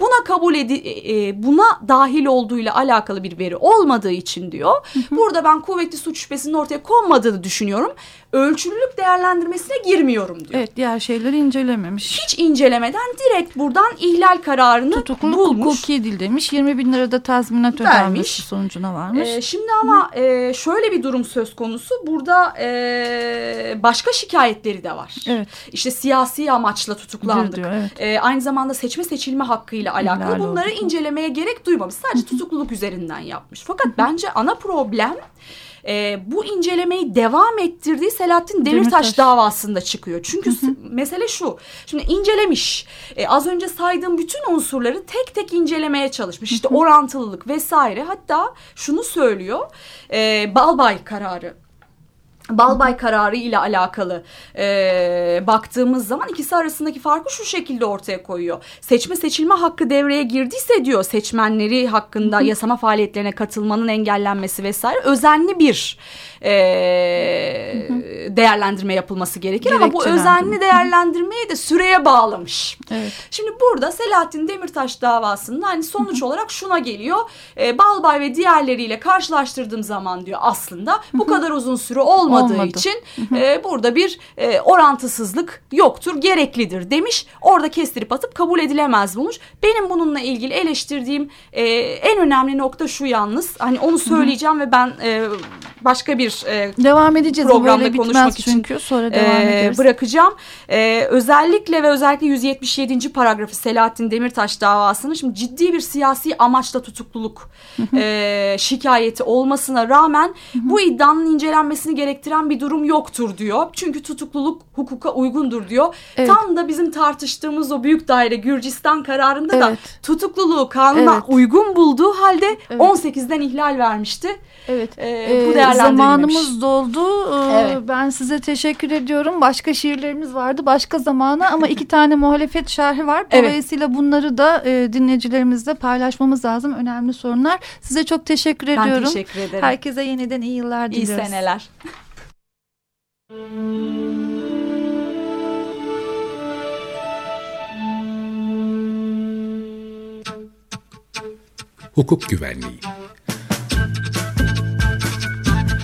S3: Buna kabul edi e, e, buna dahil olduğuyla alakalı bir veri olmadığı için diyor. Burada ben kuvvetli suç şüphesinin ortaya konmadığını düşünüyorum. Ölçülülük değerlendirmesine girmiyorum diyor.
S2: Evet diğer şeyleri incelememiş.
S3: Hiç incelemeden direkt buradan ihlal kararını
S2: Tutukluluk
S3: bulmuş.
S2: hukuki değil demiş. 20 bin lirada tazminat
S3: Vermiş.
S2: ödenmesi sonucuna varmış.
S3: Ee, şimdi ama e, şöyle bir durum söz konusu. Burada e, başka şikayetleri de var.
S2: evet.
S3: İşte siyasi amaçla tutuklandık.
S2: Diyor, evet.
S3: E, aynı zamanda seçme seçilme hakkıyla alakalı
S2: İhlal
S3: bunları
S2: oldu.
S3: incelemeye gerek duymamış. Sadece tutukluluk üzerinden yapmış. Fakat bence ana problem e, bu incelemeyi devam ettirdiği Selahattin Demirtaş,
S2: Demirtaş.
S3: davasında çıkıyor. Çünkü s- mesele şu. Şimdi incelemiş. E, az önce saydığım bütün unsurları tek tek incelemeye çalışmış. İşte orantılılık vesaire. Hatta şunu söylüyor. E, Balbay kararı Balbay kararı ile alakalı e, baktığımız zaman ikisi arasındaki farkı şu şekilde ortaya koyuyor. Seçme seçilme hakkı devreye girdiyse diyor seçmenleri hakkında yasama faaliyetlerine katılmanın engellenmesi vesaire özenli bir e, değerlendirme yapılması gerekir ama bu özenli değerlendirmeyi de süreye bağlamış.
S2: Evet.
S3: Şimdi burada Selahattin Demirtaş davasında hani sonuç olarak şuna geliyor. E, Balbay ve diğerleriyle karşılaştırdığım zaman diyor aslında bu kadar uzun süre olmadığı
S2: Olmadı.
S3: için e, burada bir e, orantısızlık yoktur, gereklidir demiş. Orada kestirip atıp kabul edilemez bulmuş. Benim bununla ilgili eleştirdiğim e, en önemli nokta şu yalnız. Hani onu söyleyeceğim ve ben e, başka bir e,
S2: Devam edeceğiz.
S3: Programda
S2: böyle
S3: konuşmak için,
S2: çünkü. Sonra devam
S3: e,
S2: ederiz.
S3: bırakacağım. E, özellikle ve özellikle 177. paragrafı Selahattin Demirtaş davasının şimdi ciddi bir siyasi amaçla tutukluluk e, şikayeti olmasına rağmen bu iddianın incelenmesini gerektiren bir durum yoktur diyor. Çünkü tutukluluk hukuka uygundur diyor.
S2: Evet.
S3: Tam da bizim tartıştığımız o büyük daire Gürcistan kararında da
S2: Evet.
S3: tutukluluğu kanuna
S2: Evet.
S3: uygun bulduğu halde
S2: Evet.
S3: 18'den ihlal vermişti.
S2: Evet.
S3: E,
S2: Ee,
S3: bu değerlendirilmemiş.
S2: zamanımız doldu. Ee,
S3: Evet.
S2: Ben size teşekkür ediyorum. Başka şiirlerimiz vardı başka zamana ama iki tane muhalefet şerhi var.
S3: Evet.
S2: Dolayısıyla bunları da e, dinleyicilerimizle paylaşmamız lazım. Önemli sorunlar. Size çok teşekkür
S3: Ben
S2: ediyorum.
S3: teşekkür ederim.
S2: Herkese yeniden iyi yıllar
S3: İyi
S2: diliyoruz.
S3: seneler.
S1: Hukuk Güvenliği